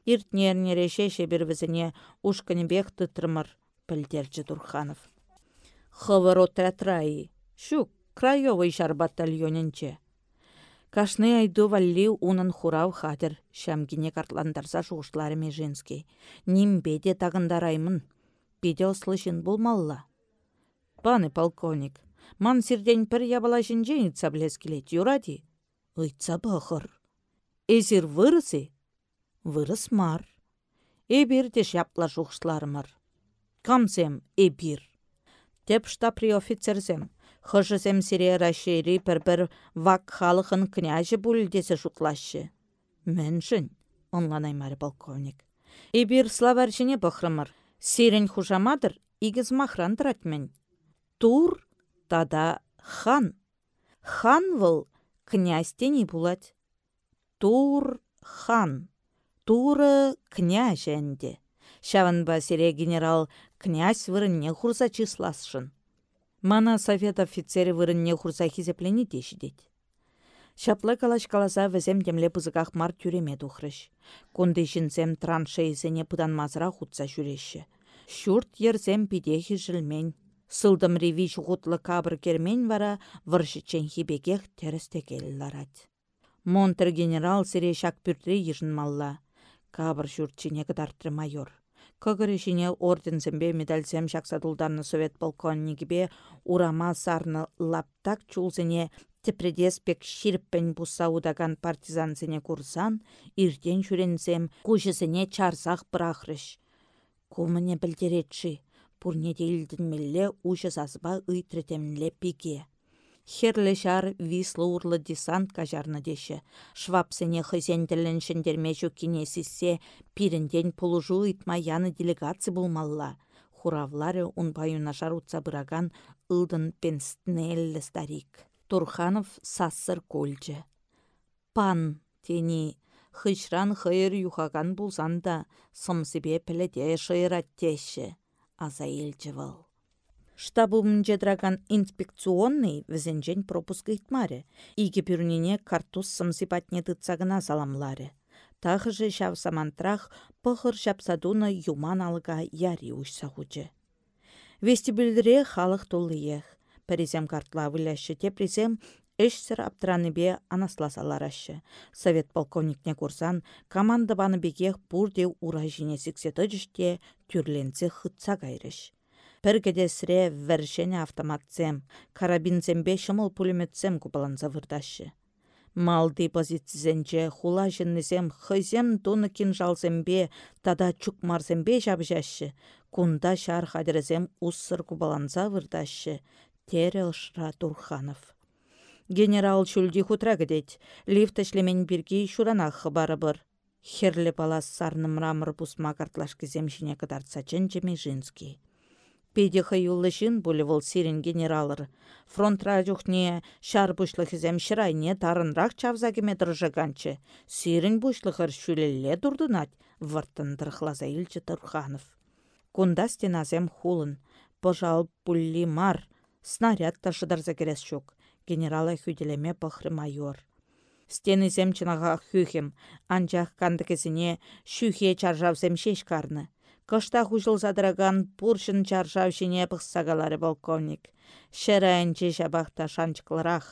Візіне ушканебек тұтырмыр, пілдерчі Турханов. Ховоротратраи. Шук, краевый шар батальоненче. Кашны айду валли унын хурав хатыр, шамгине картландарса шуғышлары межинский. Нимбеде тағындараймын. Биде ослышын болмалла. Паны полковник, ман сирден пір ябала жинже ұйтса білес келет, юради. Ұйтса бұқыр. Эзір вырысы? Вырыс мар. Эбір де шапла шуғышларымыр. Камсем эбир. Теп штапри офицерзем. Хыжызем сире рашери пір-бір вак халықын княжы бүлдесі жұтлашы. Мэншін, онланаймары полковник. Ибір славаржіне бұқрымыр. Сирен хужамадыр, игіз махран тұратмен. Тур, тада хан. Хан выл князь-тені булать. Тур хан. Туры князь әнде. Шаванба сире генерал князь вырынне хурса числасшын. Мана совет офицері вырынне хурса хизеплене тешідет. Шаплы калаш каласа візем темле пызыках мар тюреме тухрыш. Кунды жінсем траншейсене мазыра хутса жүреші. Шурт ерзем пидехи жылмен. Сылдым реви жуғытлы кабыр кермен вара варшычен хибегех тересте келіларад. Монтер генерал сире шак пүртре ежін малла. Кабыр кыдартры майор. Көгірішіне ордензембе медальзем жақсадулдарны совет полковнигібе урама сарны лаптак чулзіне тепредеспек ширппен бұса удаган партизанзіне курсан, иртен жүрензем кужызіне чарзақ бірақрыш. Кумыне білдеретші, пурне дейлдін мелле ұжыз азба үйтретемле пиге. Херлі жар вислы десант кажарны деші. Швапсыне хызен шендермежу кинесісе пирінден пулужу итма яны делегация болмалла. Хуравлары унбаю нашар утса бұраган ылдын пенстнеллі старик. Турханов сассыр кольчы. Пан, тени, хышран хыйыр юхаган булсан да, сымсыбе піліде шыйрат теші. Штабым жедраган инспекционный візенжен пропуск итмаре. Иге картус сымсипатне тытсагына саламларе. Тағы же шав самантрах пăхăр шапсадуна юман алга яри ушса хучы. Вестибюльре халық ех. Пәрізем картла вылашы тепризем Эшсір бе анасласаларашы. Совет полковникне курсан команда баны бекех бұрде ура сіксеті жүште түрленсе хытса кайрыш. Піргедесіре вәршені автоматсем, карабинзембе шымыл пулеметсем купаланса вырдашы. Малды позицизенче хула жыннесем хызем туны кинжалзембе тада чукмарзембе жабжашы. Кунда шар хадірезем уссыр кубаланса вырдашы. Тере ұшра Турханов. Генерал чүлді хутра гідет. Лифт ішлемен бірге шуранақ хыбары бір. Херлі балас сарным рамыр бұсма картлашкы земшіне кыдарца Жинский. Педе юллышын бұлі вұл сирен генералыр. Фронтра жүхне шар бұшлықызем шырайне тарынрақ чавза кеме тұржыганчы. Сирен бұшлықыр шүлелле дұрдынат, варттындырықлаза илчі Тұрханов. Кунда стеназем хулын, пожал пулли мар, снаряд ташыдарза керес шук. Генерала хүделеме пахры майор. Стены земчынаға хүхем, анчах кандыкесіне шүхе карны. Кышта задыраган пуршын чаршав шине полковник. Шәрәнче жабақта шанчықлырақ.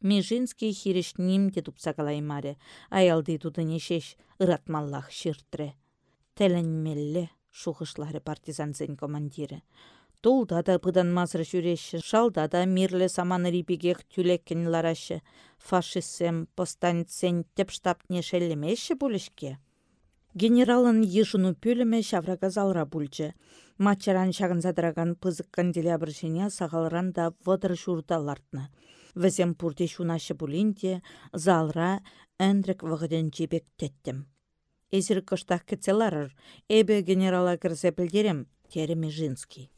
Межинский хиришним де тупсагалаймаре, аялды тудыне шеш ыратмаллах ширтре. Тәлінмелле шухышлары партизанзен командирі. Тулда да пыдан мазыр жүреші, шалда да мирлі саманы рибегех түлеккен ларашы. Фашистсем постаницен теп штабне шеллемеші. Генералын ешіну пөліме шаврага залра бүлчі. Матчаран шағын задыраган пызык канделябр жене сағалран да вăдыр шурда лартны. Візем пурде шунашы бұлінде залра әндрік вғыден жебек теттім. Эзір кыштақ кетселарыр, эбе генерала кірсе білдерем, тері Межинский.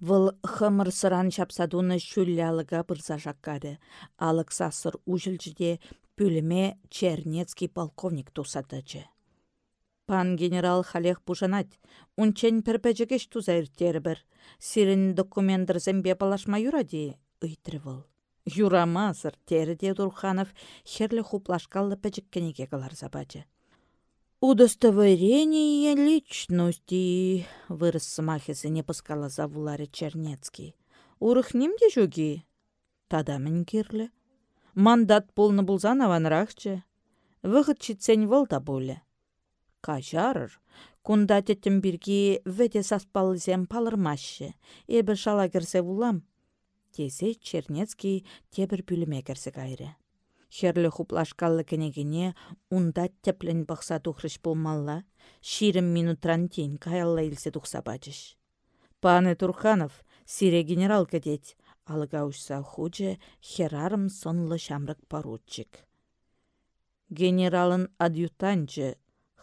Вұл хымыр сыран шапсадуны шүллялыға бұрза жаққады. Алық сасыр ұжылжыде пүліме Чернецкий полковник тусатычы. Пан генерал халех пушанать, унчен перпечекеш туза бір. Сирен документр зембе палашма юради, ыйтры вұл. Юрамазыр, терде Дурханов херлі хуплашкаллы пәчіккенеге калар забачы. «Удостоверение личности», — вырос самахесіне пыскала завулары Чернецкий. «Урых немде жоги?» «Тада мін керлі. Мандат полны бұлзан аванрахчы. Вғыт читсен волда боле. Кажарыр, кунда тетім бірге вәде саспалызем палырмашы. Эбі шала кірсе вулам. Тезе Чернецкий тебір бүліме кірсі кайры. Херлі хуплашкаллы кенегене унда теплен бақса тухрыш болмалла, ширім минутран тейін каялла илсе тухса бачыш. Паны Турханов, сире генерал кедет, алыга ұшса хуже херарым сонлы поручик. Генералын адъютанчы,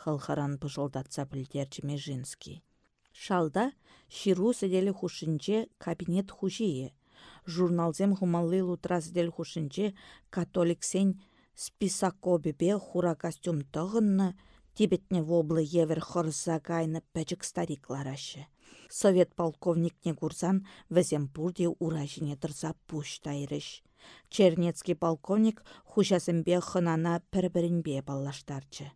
халхаран пыжылдатса білдерчі Межинский. Шалда ширу сәделі хушинче кабинет хужие, журналзем хумалли лутраздель хушинче католиксен списакобебе хура костюм тығынны, тибетне воблы евер хорса кайны пәчік старикларашы. Совет полковникне курсан візем пурде уражине тұрса пуш тайрыш. Чернецкий полковник хушасымбе хынана пір-бірінбе баллаштарчы.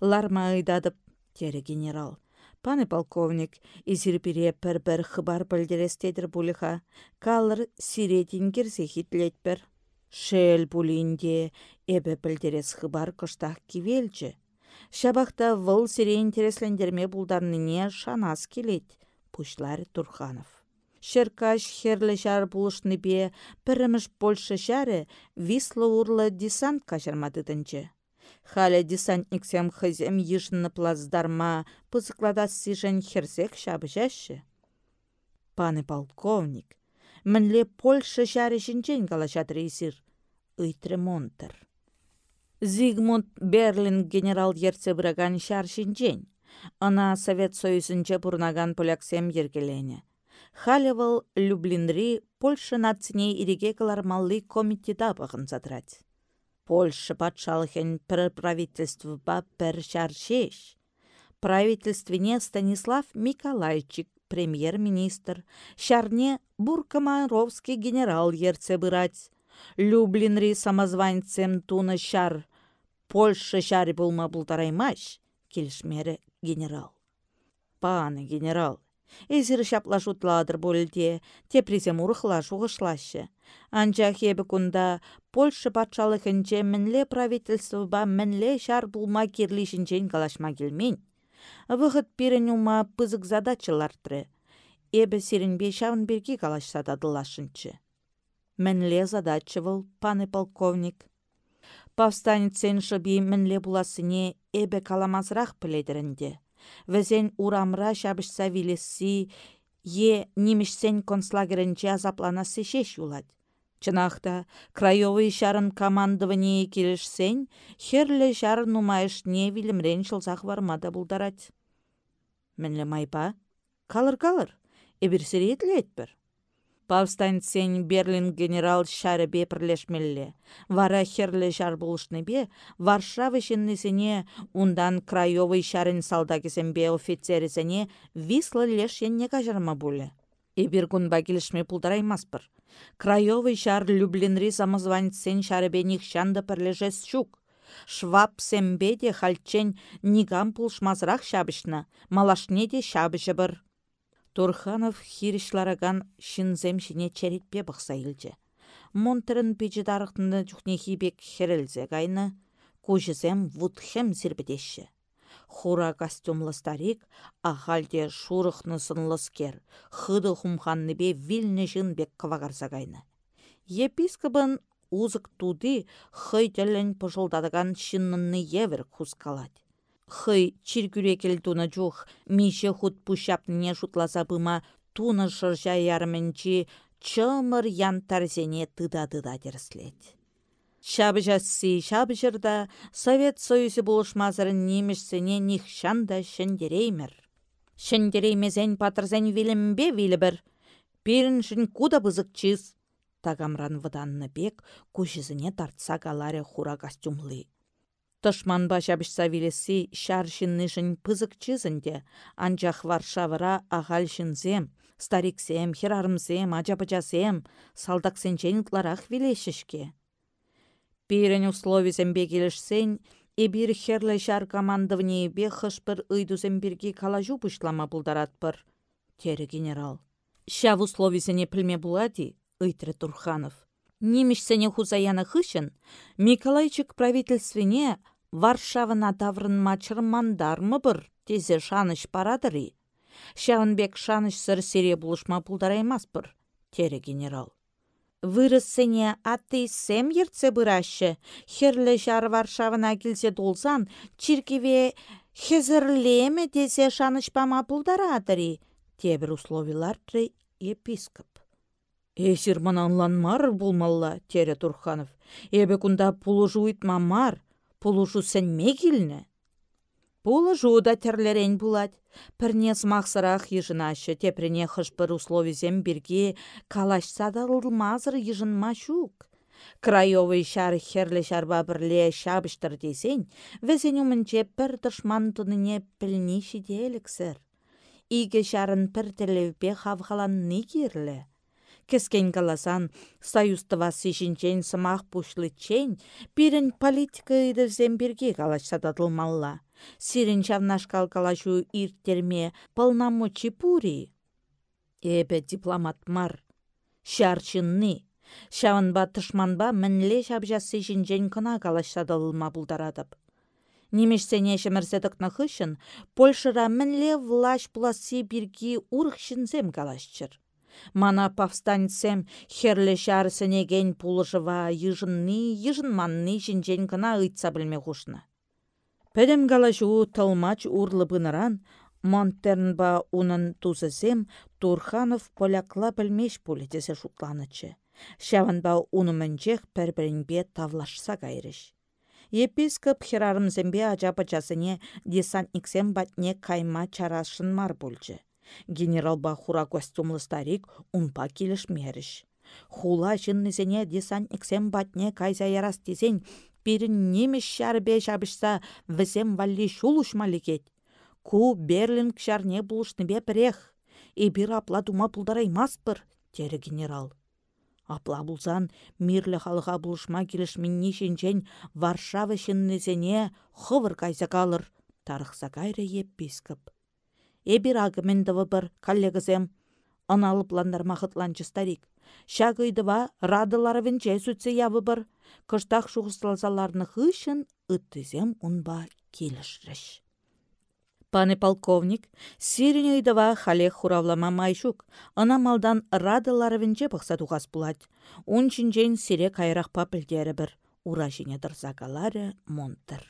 Ларма ыйдадып, тері генерал. Паны полковник, изірпіре пір-бір хыбар білдірестедір бұлыға, калыр сиретин керсе хитлетпір. Шел бұлінде эбі білдерес хыбар кыштақ кивелчі. Шабақта выл сире интереслендерме бұлдарныне шанас келет, пушлар Турханов. Шеркаш херлі жар бұлышны бе, піріміш больше жары, вислы урлы десант кажармадыдынчы. Халя десантниксем хызем ешінні плацдарма пызықладас сижен херсек жашы. Паны полковник, мінле Польша жары жінчен калашат рейсір, ыйтры монтыр. Зигмунд Берлин генерал ерце бұраган шар жінчен, ана Совет Союзынче бұрнаган поляксем ергелене. Халевал Люблинри Польша нацине иреге калармалли комитета бағын. Польша патшалыхен пір правительствоба пір шаршеш. Правительствене Станислав Миколайчик, премьер-министр, шарне Буркомаровский генерал ерце бырать. Люблинри самозванцем туны шар. Польша шары болма бұлтараймаш, келішмері генерал. Паны генерал, Эзір шаплашутладыр болде, тепризем урықла жуғышлашы. Анча хебі күнда Польша патшалықынче мінле правительствоба мінле шар булма кирлишінчен калашма келмен. Вғыт пирен ума пызык задачылартры. Эбі сиренбе шавын берге калашсададылашынчы. Мінле задачы выл, паны полковник. Повстанецен шыби мінле буласыне эбі каламазрақ піледірінде. Візен урамра шабышса вилесси, е немішсен концлагерінче азапланасы шеш юлать. Чынақта, краевый шарын командование келішсен, херлі шарын не вилімрен шылзақ вармада бұлдарать. Мінлі майпа, калыр-калыр, эбірсірі етпір. Повстанцен Берлин генерал бе пірлешмелле. Вара херлі жар бе, Варшавы жыннесіне ундан краевый шарын салдакесембе офицересене вислы лешенне кажарма бұлі. Эбір күнба келішме пұлдараймаспыр. Краевый шар Люблинри самозванцен шарыбе нихшанды пірлежес шук. Шваб сембе де нигам пулшмазрақ шабышны, малашне де шабышы бір. Турханов хиришлараган шинзем шине черетпе бұқса илчі. Монтырын печі дарықтынды жүхне хибек херелзе гайны, кужызем вудхем зірбедеші. Хура костюмлы старик, ахальде шурықны сынлыскер, хыды хумханны бе вилне бек кывагарса кайны. Епископын узык туды хый тәлін пыжылдадыган шиннынны евер хускалать. Хый чиркүрекел туна жух, мише худ пушапныне шутласа быма туна шыржа ярменчи чымыр янтарзене тыда-тыда дерслет. Шабыжасы шабыжырда Совет Союзы болышмазырын немішсене нихшан да шендереймір. Шендереймезен патырзен вилімбе вилібір. Пирін шын куда бызык чиз. Тагамран выданны бек кушызыне тартса галаре хура костюмлы. Тышман башабышса вилесі шар шыннышын пызык чизінде, анчах Варшавыра ағал шынзем, стариксем, херарымсем, ажапычасем, салдаксенчен утларах вилешішке. Пирен условисембе келішсен, эбир херлі шар командывнебе хышпыр ыйдуземберге калажу пышлама бұлдаратпыр. Тері генерал. Шав условисене пілме булади, ыйтры Турханов. Немешсене хузаяны хышын, Миколайчик правительствене Варшавына таврын мачырмандармы бір, тезе шаныш парадыры. Шавынбек шаныш сыр сере бұлышма бұлдараймас бір, тері генерал. Вырыссене атты сем ерце бұрашы, херлі жар Варшавына келсе долсан, чиркеве хезірлеме десе шанышпама бұлдарадыры, тебір условилар епископ. Эсір мар болмалла, тере Турханов. Эбе кунда пулыжу мар, пулыжу сәнме келіні. Пулыжу да терлерен булать. Пірнес мақсырақ ежінашы, тепрене хышпыр условизем бірге калашса да ылмазыр ежінма шук. Краевый шар херлі шарба бірле шабыштыр десен, везен умінче пір дышман тұныне пілнеші деліксір. Иге шарын пір тілевбе хавғаланны керлі. Кескен каласан, союзтыва сишінчен сымақ пушлы пирен политика едізен бірге калашса дадылмалла сирен чавнашкал калашу ирттерме полномочий пури. Эбе дипломат мар. Шарчынны. Шаванба тышманба мінле шабжасы жинжен кына калашсадылма бұлдарадып. Немешсене шемірседік хышын, Польшыра мінле влаш пуласы бірге урықшынзем калашчыр. Мана повстанцем херле шарысынеген пулышыва йыжынны, йыжынманны жинжен кына ыйтса білме хушны. Пәдем галашу тылмач урлы быныран, Монтернба унын тузысем Турханов полякла білмеш политесе шутланычы. Шаванба унымынчех пәрбірінбе тавлашса кайрыш. Епископ херарымзембе ажапы жасыне десантниксем батне кайма чарашын мар бульчы. Генерал Бахура костюмлы старик унпа меріш. Хула жыннызене десантниксем батне кайза ярас десен пирін немеш шарбе шабышса візем валли шулушмалы кет. Ку Берлинг шарне бе пірех. Эбір апла дума пұлдараймаспыр, тері генерал. Апла бұлзан мирлі халыға бұлышма келішменне шенчен Варшава шыннезене хывыр кайза калыр, тарықса кайры еппескіп. Эбір агымендіві бір коллегізем, аналып ландармақытланчы старик. Шагыйдыва радыларывен сүтсе явы бір, кыштақ шуғысталзаларны хышын ыттызем унба келішріш. Пане полковник, сиренейдова халех хуравлама майшук, ына малдан радыларывенче бұқса туғас бұлад. Унчинчен сире кайрақпа пілдері бір, ура жіне дырзагалары монтыр.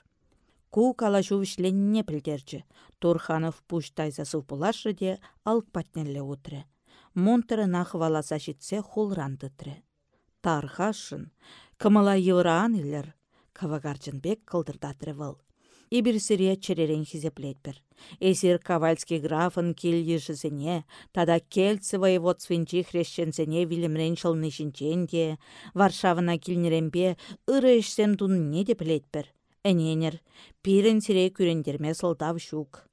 Ку калашу вишленне пілдерчі, Турханов пуш тайзасы бұлашы де алк патнелле утры. Монтыры нах валаса житсе хулрандытры. Тархашын, Кымыла йывыран илер, бек кылдырдатры выл. Ибір сире черерен хизеплетпір. Эсир Кавальский графын ешізіне, тада кельцы воеводственчи хрещенсене вилімрен шылнышынчен де, Варшавына килнерембе ыры ішсен не де плетпір. Әненер, пирен сире күрендерме сылтав шук.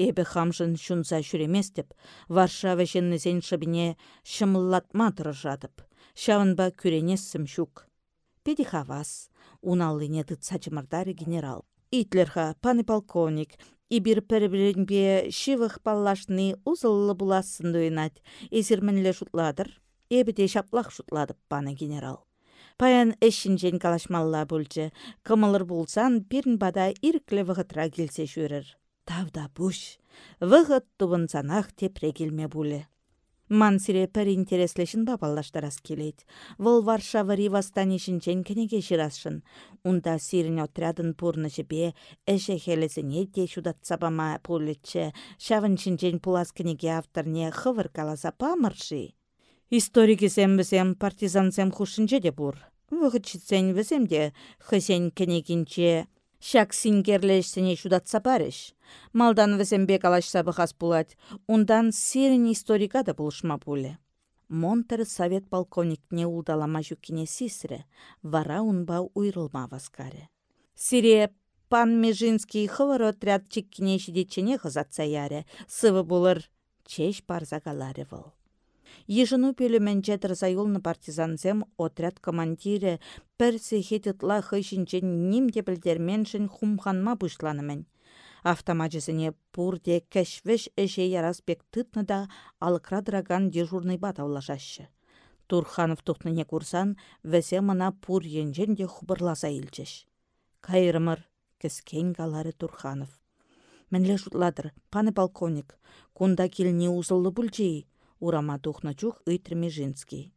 Эбі хамшын шунса шүреместіп, Варшава жыннызен шыбіне шымыллатма тұрышадып. Шавынба күренессім шук. Педи хавас, уналлине тытсачымырдары генерал. Итлерха, паны полковник, Ибір пәрбірінбе шивых паллашны узыллы буласын дуйнать. Эзірмінлі шутладыр. Эбіде шаплақ шутладып паны генерал. Паян әшінжен калашмалла бүлчі. Кымылыр болсан, бірін бада ирклі вғытра келсе жүрір. Тавда буш. Вғыт тувынсанах тепре келме буле. Мансире пір интереслешін бабаллаштарас келейд. Вұл Варшавари восстанишінчен кенеге жирасшын. Унда сирін отрядын пурны жібе, әші хелесіне де шудатсабама пулетче, шавын шинчен пулас кенеге авторне хывыр каласа памырши. Историки партизан партизансем хушынче де бур. Вғычитсен візем де хысен кенегінче Шак сингерлешсене шудатса барыш. Малдан візембе калашса бұхас пулать, ундан сирен историка да булышма пуле. Монтер совет полковникне улдалама жүкіне сисре, вара унба уйрылма васкаре. Сире пан Межинский хывыр отряд чеккіне шидетчене хызатса яре, сывы булыр, чеш. Ежіну пелімен жетірза юлны партизанзем отряд командире пірсі хететла хыжинчен нимде білдерменшін хумханма бұшланымен. Автоматжесіне пурде кәшвеш эше яраспек тытны да алықрадыраган дежурный батаулашашы. Турханов тухныне курсан, вәсе мына пур енжен де хубырласа илчеш. Кайрымыр, кіскен галары Турханов. Мінле жұтладыр, паны полковник, кунда келіне узылы бүлчей, урама тухнă чух ыйтрре Межинский.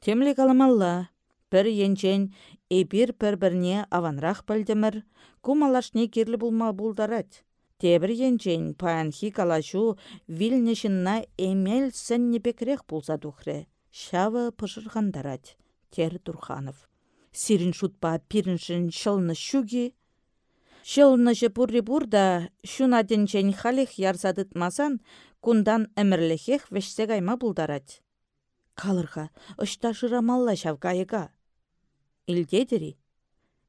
Темле каламалла, пір енчен эпир пір-бірне аванрақ пілдімір, кумалашне керлі булма булдарать. Тебір енчен паянхи калашу вилнешінна эмел сәнне пекрех булса тухрре. Шавы пышырғандарать. Тер Турханов. Сирин шутпа пиріншін шылны шуги. Шылны пурри бурда шуна денчен халих ярзадытмасан кундан әмірліхех вешсе кайма бұлдарать. Калырға, ұшта жырамалла шавкайыға. Илдедірі.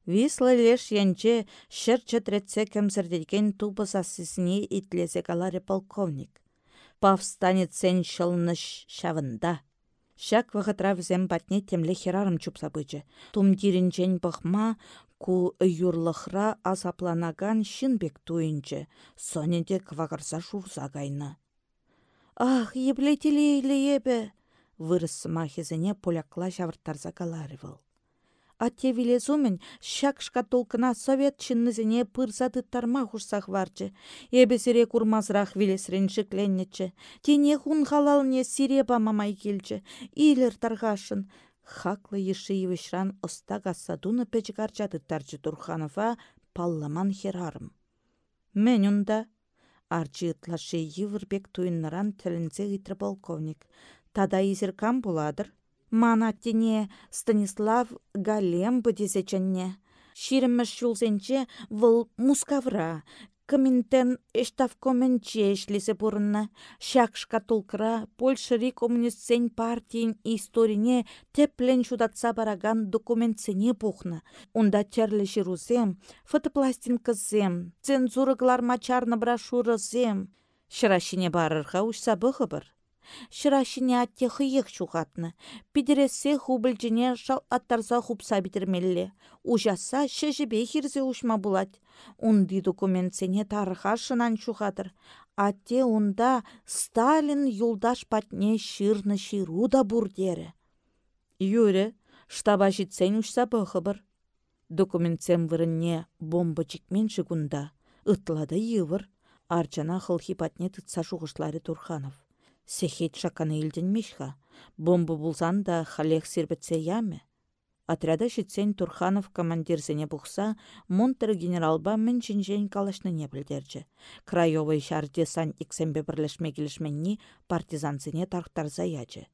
Вислы леш янче шыр чатретсе кәмсірдеген тубы сасысыне итлесе калары полковник. Павстанецен шылныш шавында. Шак вғытра візем батне темле херарым чупса бычы. Тумдирінчен бұқма ку юрлықра азапланаган шынбек туйынчы. Сонеде квағырса шурза гайны. Ах, еблетелейлі ебі! Вырыс махезіне полякла жавырттарза каларывыл. Атте вилезумен шак шкатулкына совет пырзады тарма хушсах варчы. Ебе сире курмазрах вилесрен шикленнечі. Тене хун халалне сире бамамай келчі. Илер тарғашын. Хаклы еші евішран оста гасадуны печгарчады тарчы Турханова палламан херарым. Мен унда Арчы ытлашы йывырбек туйынныран тілінзе ғитрі полковник. Тада изеркам буладыр. Мана тене Станислав Галем бұдезеченне. Ширіміш юлзенче выл мускавра, Коминтен эштавкоменче эшлесе пурынна. Шак шкатулкра коммунистсен партийын историне теплен шудатса бараган документсене пухна. Унда черлі жирузем, фотопластинкызем, цензурыглар мачарны брошюрызем. Шырашине барырға ұшса бұғы бір. Шырашине атте хыйық чухатны. Пидересе хубылжіне шал аттарса хупса бітірмелі. Ужаса шешібе хирзе ушма булать. Унди документсене тарыха шынан чухатыр. Атте унда Сталин юлдаш патне ширны ширу да бурдері. Юре, штаба житсен ушса бұғы Документсем вырынне бомба чекмен жігунда. Ытлады йывыр. Арчана хылхи патне тытса шуғышлары Турханов. Сехет шаканы мешха. Бомба булсан да халех сирбетсе яме. Отряда шитсен Турханов командирсене бұқса, Монтер генералба мен жинжен калашны не білдерчі. Краевой шарде сан иксембе бірлешме келішменні партизансыне тарқтарза ячы.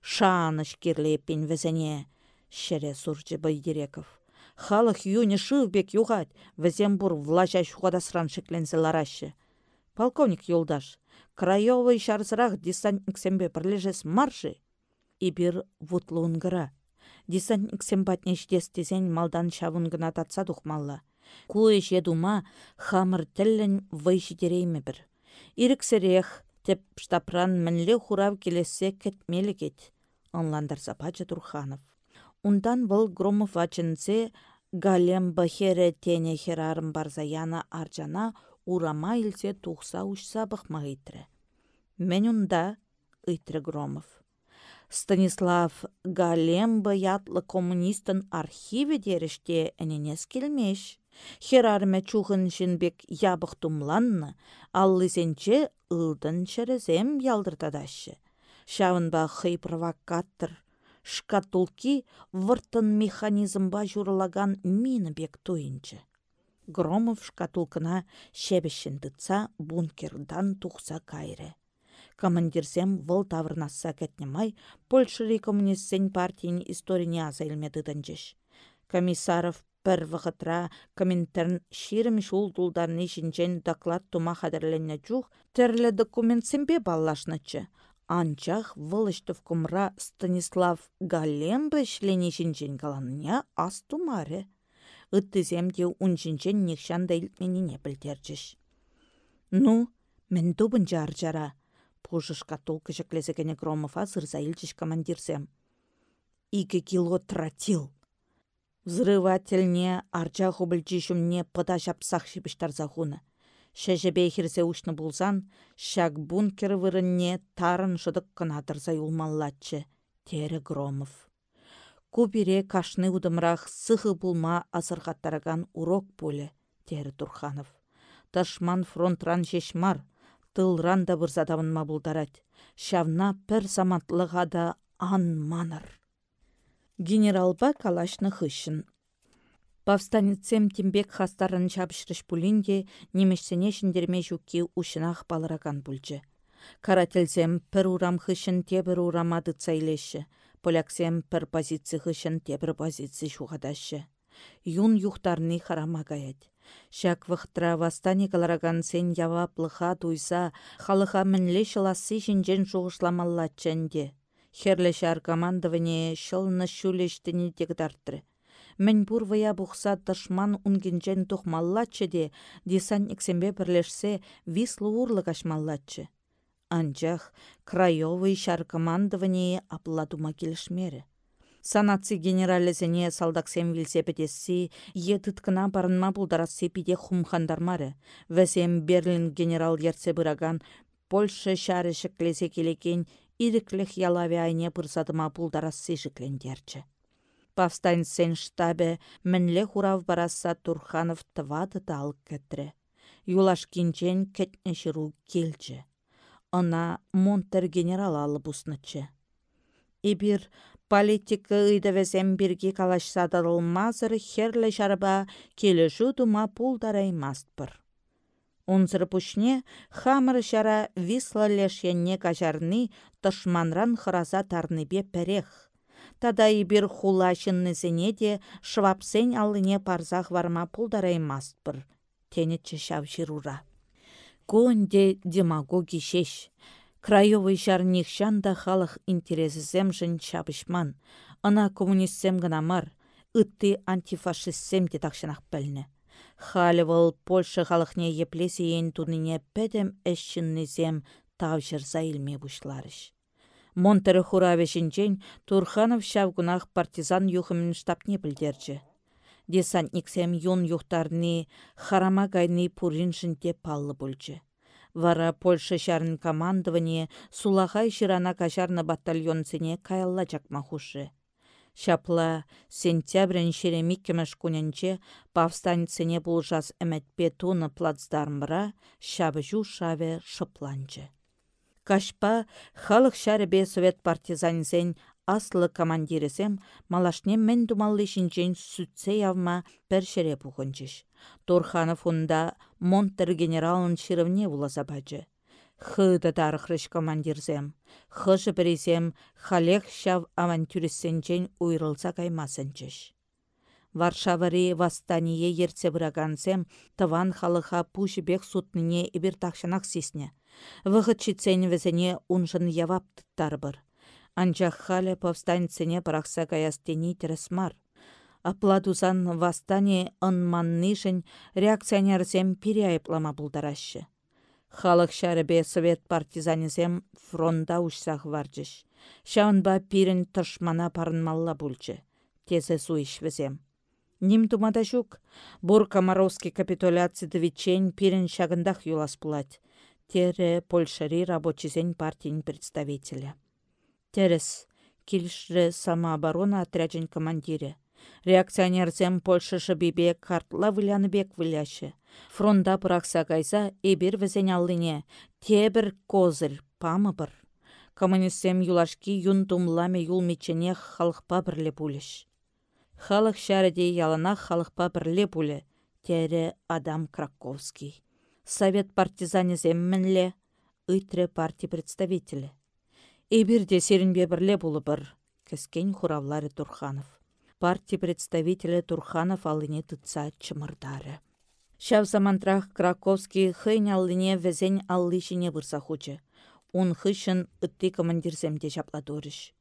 Шаныш кирле пен візене, шере сурчы Байдиреков. Халық юне шывбек юғат, візем бұр влажа шуғадасран шеклензі ларашы. Полковник Юлдаш, краевый шарсырах десантник сембе прилежес марши. Ибир вутлунгыра. Десантник сембатне тезен малдан шавунгына татса духмалла. Куы дума хамыр тілін вайшидерейме бір. Иріксірех, теп штапран мінле хурав келесе кетмелі кет. Онландар запачы Турханов. Ундан вăл Громов ачынсе Галем бахере тене херарым барзаяна аржана урама илсе тухса ушса бұқма ыйтрре. Мен унда Громов. Станислав Галембы ятлы коммунистын архиве дереште әненес келмеш. Хер арме чухын жинбек ябық тумланны, аллызенче ылдын шерезем ялдыртадашы. Шавынба хый провокатор, шкатулки выртын механизмба журлаган мины бек туйынчы. Громов шкатулкына шебешін дытса бункердан тухса кайры. Командирсем вăл таврнасса кәтнемай Польшыри коммунистсен партийни историне аза илмедыдынчыш. Комиссаров пір вғытра коминтерн ширім шул дулдарны доклад тума хадерленне чух терлі документсембе баллашнычы. Анчах вылыштыв кумра Станислав Галембы шлене ас тумаре. Ыттызем де унжинчен нехшан да илтменіне білдерчіш. Ну, мен дубын жар жара. Пужышка толкы жеклезекене Громова зырза илчіш командирсем. Икі кило тротил. Взрывательне арча хубылчи шумне пыта шапсах шипіштарза хуны. Шәжебе хирсе ушны булсан, шак бункер вырынне тарын шыдық кынатырса юлмаллатчы. Тері Громов. Кубире кашны удымрақ сығы булма азырғаттараган урок пулі, тері Турханов. Ташман фронтран шешмар, тылран да бұрзадавынма бұлдарад. Шавна пір замантлыға да ан маныр генералба калашны хышын. Повстанецем тимбек хастарын чапшырыш пулинде немешсене шіндерме жуки ушынах балыраган бульчы. Карательзем пір урам хышын тебір урамады цайлеші. Поляксем пір позиция хышын тебір позиция шуғадашы. Юн юхтарны харама гаять. Шак вахтра вастани калараган сен яваплыха туйса, халыха мінле шыласы жінжен жуғышламаллатчэнде. Херлі шар командование шылны шулештіні тегдартры. Мен бурвая бұқса дышман унгенжен тухмаллачы де, десантниксембе бірлешсе вислы урлы кашмаллачы. Анчах краевый шар командование апладума келішмері. Санатсы генералізіне салдаксем петесси, етіткіна барынма бұлдарасы пиде хумхандармары. Вәсем Берлин генерал ерце бұраган Польша шары шіклесе келекен ирекліх ялаве айне пырсадыма пулдарасы жіклендерчі. Повстанцен штабе мінле хурав бараса Турханов тывады дал кәтірі. Юлаш кинчен кәтне жыру келчі. Она монтер генерал алы бұснычы. Ибір политика ыйдавесем бірге калашсадылмазыр херлі жарба келішу дума пулдараймастпыр. Унзыр пушне хамыр шара висла лешенне кажарны тышманран хыраза тарныбе пәрех. Тада ибір хулашыннызене де швапсен алыне парзах варма пулдараймастпыр. Тенетчі шав Конде демагоги шеш. Краевый жарнихшан да халық интересізем жын шабышман. Ана коммунистсем гына мар. Үтті антифашистсем де тақшынақ бәліні. Халывыл Польша халықне еплесейін туныне пәдім әшшіннезем тавжырза илме бұшларыш. Монтары хуравешінчен Турханов шавгунах партизан юхымын штабне білдерчі. Десантниксем юн юхтарны харама гайны пуриншінде паллы бұлчы. Вара Польша шарын командование Сулахай шырана кажарны батальонцыне каялла жакмахушы. Шапла сентябрін шеремик кемеш куненче повстанцыне бұлжас әмәтпе туны плацдармыра шабы жу шаве шыпланчы. Кашпа халық шәрібе совет партизанзен аслы командиресем малашне мен думаллы шинчен сүтсе явма пір шере бұғынчыш. Торханов онда Монтер генералын шырывне бұласа бачы. Хыда тарыхрыш командирзем. Хыжы бірізем халех шав авантюриссенчен уйрылса каймасынчыш. Варшавари вастание ерце бұрагансем, тыван халыха бек сутныне ибір тақшанақ сесне. Вғыт читсен візіне унжын явап тұттарбыр. Анчах хале повстанцыне парақса каястени тересмар. Апладузан вастане ынманнышын реакционерзем переайплама бұлдарашы. Халық шәрібе совет партизанезем фронда ұшсақ варжыш. Шаунба пирін тұшмана парынмалла бұлчы. Тезе суиш візем. Ним тумада жүк, бұр Комаровский капитуляция вечен пирін шагындақ юлас бұлад. Тере Польшари рабочизен партийн представителя. Терес, килшрі самооборона отряджен командире. Реакционерзем Польша бибе картла бек выляшы. Фронда пырақса кайса эбір візен аллыне, тебір козыр, памы бір. Коммунистсем юлашки юн тумламе юл мечене халықпа бірле пулеш. Халық шәріде ялана халықпа бірле пулі, тере Адам Краковский. Совет партизанезем мінле, үйтре партия представителі. Эбірде серінбе бірле бұлы бір, кіскен хуравлары Турханов партия представителі Турханов алыне тұтса чымырдары. Шав замантрах Краковский хыйн аллине везен аллишине бұрса хучы. Он хышын үтті командирземде жапладорыш.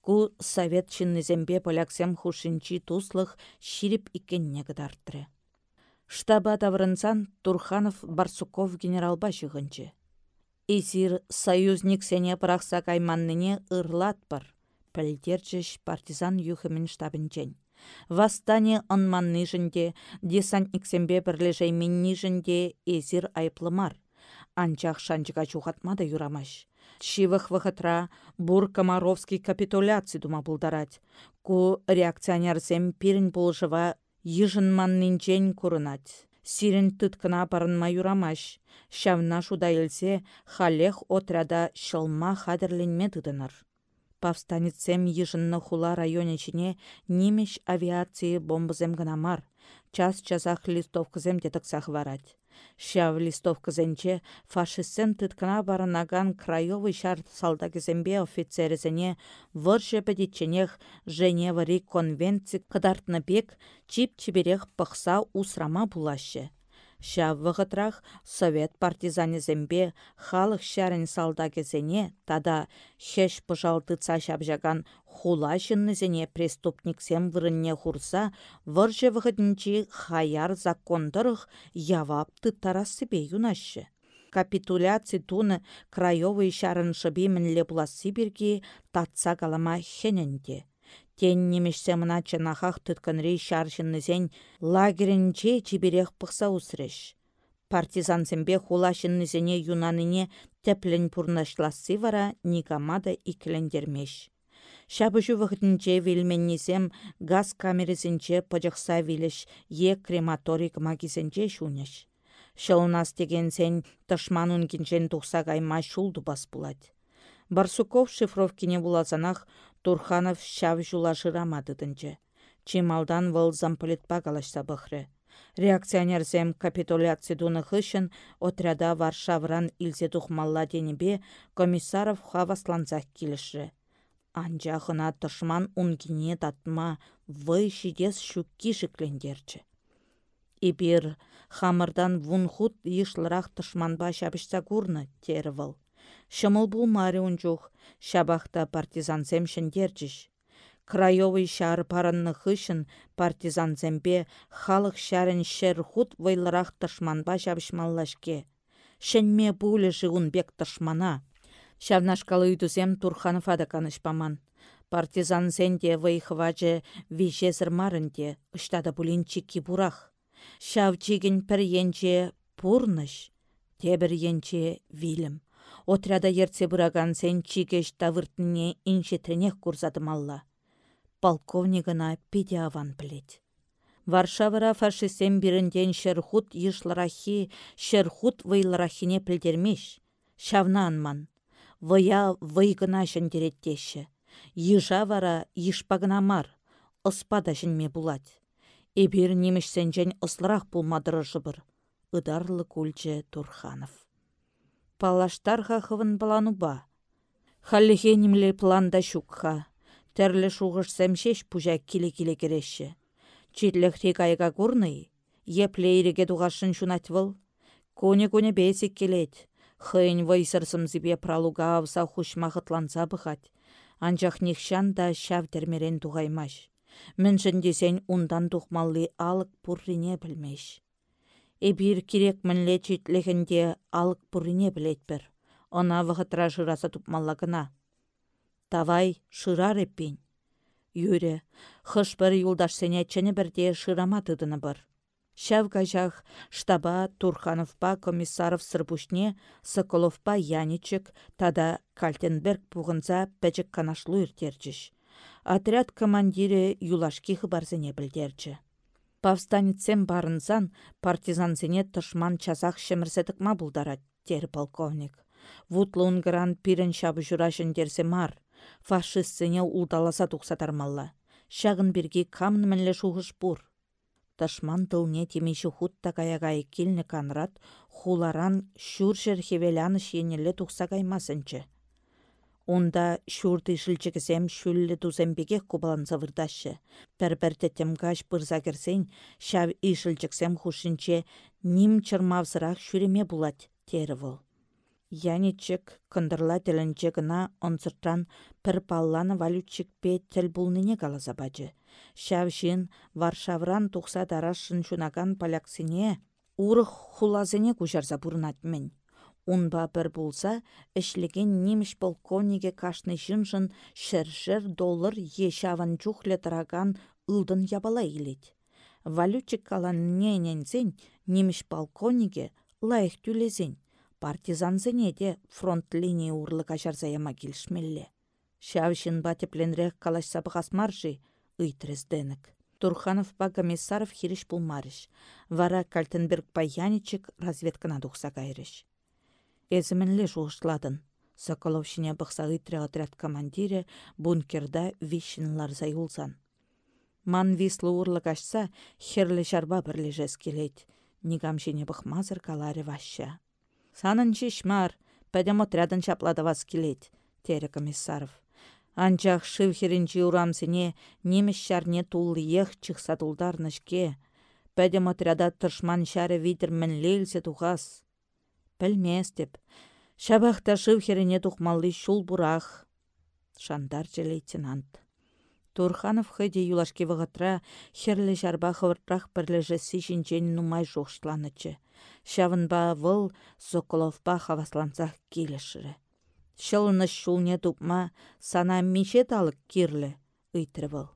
Ку совет чиннезембе поляксем хушинчи туслых ширип иккенне гыдартры. Штаба таврынсан Турханов Барсуков генералба жығынчы. Изир союзник сене пырақса кайманныне ырлат бар пәлдерчіш партизан юхымын штабінчен. Вастане ынманны жінде, десантниксембе бірлежей минни жінде эзір айплымар. Анчақ шанчыға чуғатмада юрамаш. Шивых вахытра бур Комаровский капитуляций дума булдарать. Ку реакционерзем пирін болжыва ежынманнинчен курынать. Сирен тұткына барынма юрамаш. Шавна шуда халех отряда шылма хадерленме тыдыныр. Повстанецем ежынны хула районечіне немеш авиации бомбызем гына. Час часах листовкызем детоксах варать. Шав листовкызенче фашистсен тыткана барынаган краевый шар салдагізембе офицерізіне выржы бәдетченех Женевари конвенци кыдартны бек чип-чиберех пықса усрама булашы. Ша вғытрах совет партизанезембе халық шәрін салда кезене, тада хеш пыжалтыца шабжаган хула жыннызене преступниксем вырынне хурса, выржы вғыдынчи хаяр закондырых явап тыттарасы юнашы. Капитуляци туны краевый шарын шыби мінле буласы бірге татса калама хененде. Тен немешсе мына чынахах түткінрей шаршыннызен лагерінче чиберех пықса усреш. Партизансембе хулашыннызене юнаныне тәплін пурнашласы вара никамада икілендермеш. Шабыжу вғытынче вилменнесем газ камересінче пыжықса виліш е крематорик магизенче шунеш. Шылнас деген сен тышманун кинчен тухса кайма шулду бас булать. Барсуков шифровкине булазанах Турханов шав жула жырамадыдынчы. Чималдан вăл замполитпа калашса бұхры. Реакционерзем капитуляция дуны хышын отряда Варшавран илзе тухмалла денебе комиссаров хавасланзах киліші. Анча хына тышман татма вăй шидес шукки шиклендерчі. Ибир хамырдан вун худ йышлырах тышманба çапçса курнă, тері Шымыл булмари унчух, шабахта партизансем шендерчіш. Краевый шар парынны хышын партизансемпе халық шарын шер худ вайлырақ тышманба шабышмаллашке. Шенме пулі жығын бек тышмана. Шавнашкалы үтізем Турханов ада канышпаман. Партизан сенде вайхвачы вишезір марынде, ұштада бұлін чикки бурах. Шав пір енче пурныш, тебір енче вилім. Отряда ерце бұраган сен чикеш тавыртыне иншетренех курзадымалла. Полковнигына пиде аван білет. Варшавара фашистем бірінден шерхут йышларахи, шерхут вайларахине пілдермеш. Шавна анман. Вая вайгына шындереттеші. Йыжа вара йышпагына мар. Ыспада жінме булать. Эбір немішсен жән ыслырақ булмадыры жыбыр. Ыдарлы кульче Турханов палаштарға хывын балануба. Халлихе немле планда шукха. Тәрлі шуғыш сәмшеш пужа киле-киле кереші. Кайга курный, епле иреге туғашын шунатвыл. Коне-коне бесік келет. Хыйн вайсырсым зібе пралуга авса хушмағытланса бұхат. Анчақ нихшан да шав термерен туғаймаш. Міншін десен ундан тухмалли алық пуррине білмеш. Эбир керек мінле читлігінде алық бұрыне білет бір. Она вғытра жыраса тұпмаллағына. Тавай шырар эппен. Юре, хыш бір юлдаш сене чыны бірде шырама тыдыны бір. Шав гажах штаба Турхановпа комиссаров Сырбушне, Соколовпа Яничек, тада Кальтенберг пуғынса пәчік канашлу иртерчіш. Отряд командире юлашки хыбарзене білдерчі. Повстанецем барынсан партизансене тышман часах ма бұлдарат, тері полковник. Вутлы унгран пирен шабы журашын дерсе мар. Фашистсене улдаласа тұқсатармалла. Шағын бірге камны мінлі шуғыш бұр. Ташман тылне темеші хутта каягай килні канрат, хуларан шүршір хевеляны шенелі тұқса каймасынчы. Онда шүрді шілчігізем шүллі тузембеге кубаланса вырдашы. Пір-бір тетем гаш бұрза керсен, шав ишілчіксем хушинче ним чырмавсырақ шүреме булать, тері вол. Яничек кындырла тілінче гына онсыртран пір палланы валютчикпе тіл бұлныне қаласа бачы. Шавшин Варшавран тухса дарашын шунаган поляксине урых хулазыне кужарса бурнатмен. Унба бір булса, ішлеген неміш полковниге кашны жыншын шыр доллар ешаван чухле тараган ылдын ябала илет. Валютчик калан ненензен неміш полковниге лайық түлезен. Партизанзене де фронт линия урлы кашарса яма келшмелле. Шавшин батепленрек калашса бұғасмаржи, ыйтррезденек. Турханов па комиссаров хириш пулмарыш. Вара Кальтенберг па яничек разведкана тухса кайрыш. Эзіменле жуғышладын. Соколов шине бұқса ыйтре отряд командире бункерда вишінлар зайулсан. Ман вислы урлы кашса херлі жарба бірлежес келейд. Нигам шине бұқмазыр каларе ваща. Санын шишмар, пәдем отрядын шаплады вас келейд, тері комиссаров. Анчах шывхерінчі урамсене немеш шарне тулы ех чықса тулдарнышке. Пәдем отряда тышман шары витер лейлсе тухас. Пілмес деп. Шабақта шывхерене тухмалли шул бурах. Шандарчы лейтенант. Турханов хыде юлашке вғытра херлі жарба хывыртрах бірлежесі жінчен нумай жоқштланычы. Шавынба выл Соколовба хавасланцах келешірі. Шылны шулне тупма сана мише талық кирлі, ыйтрывыл.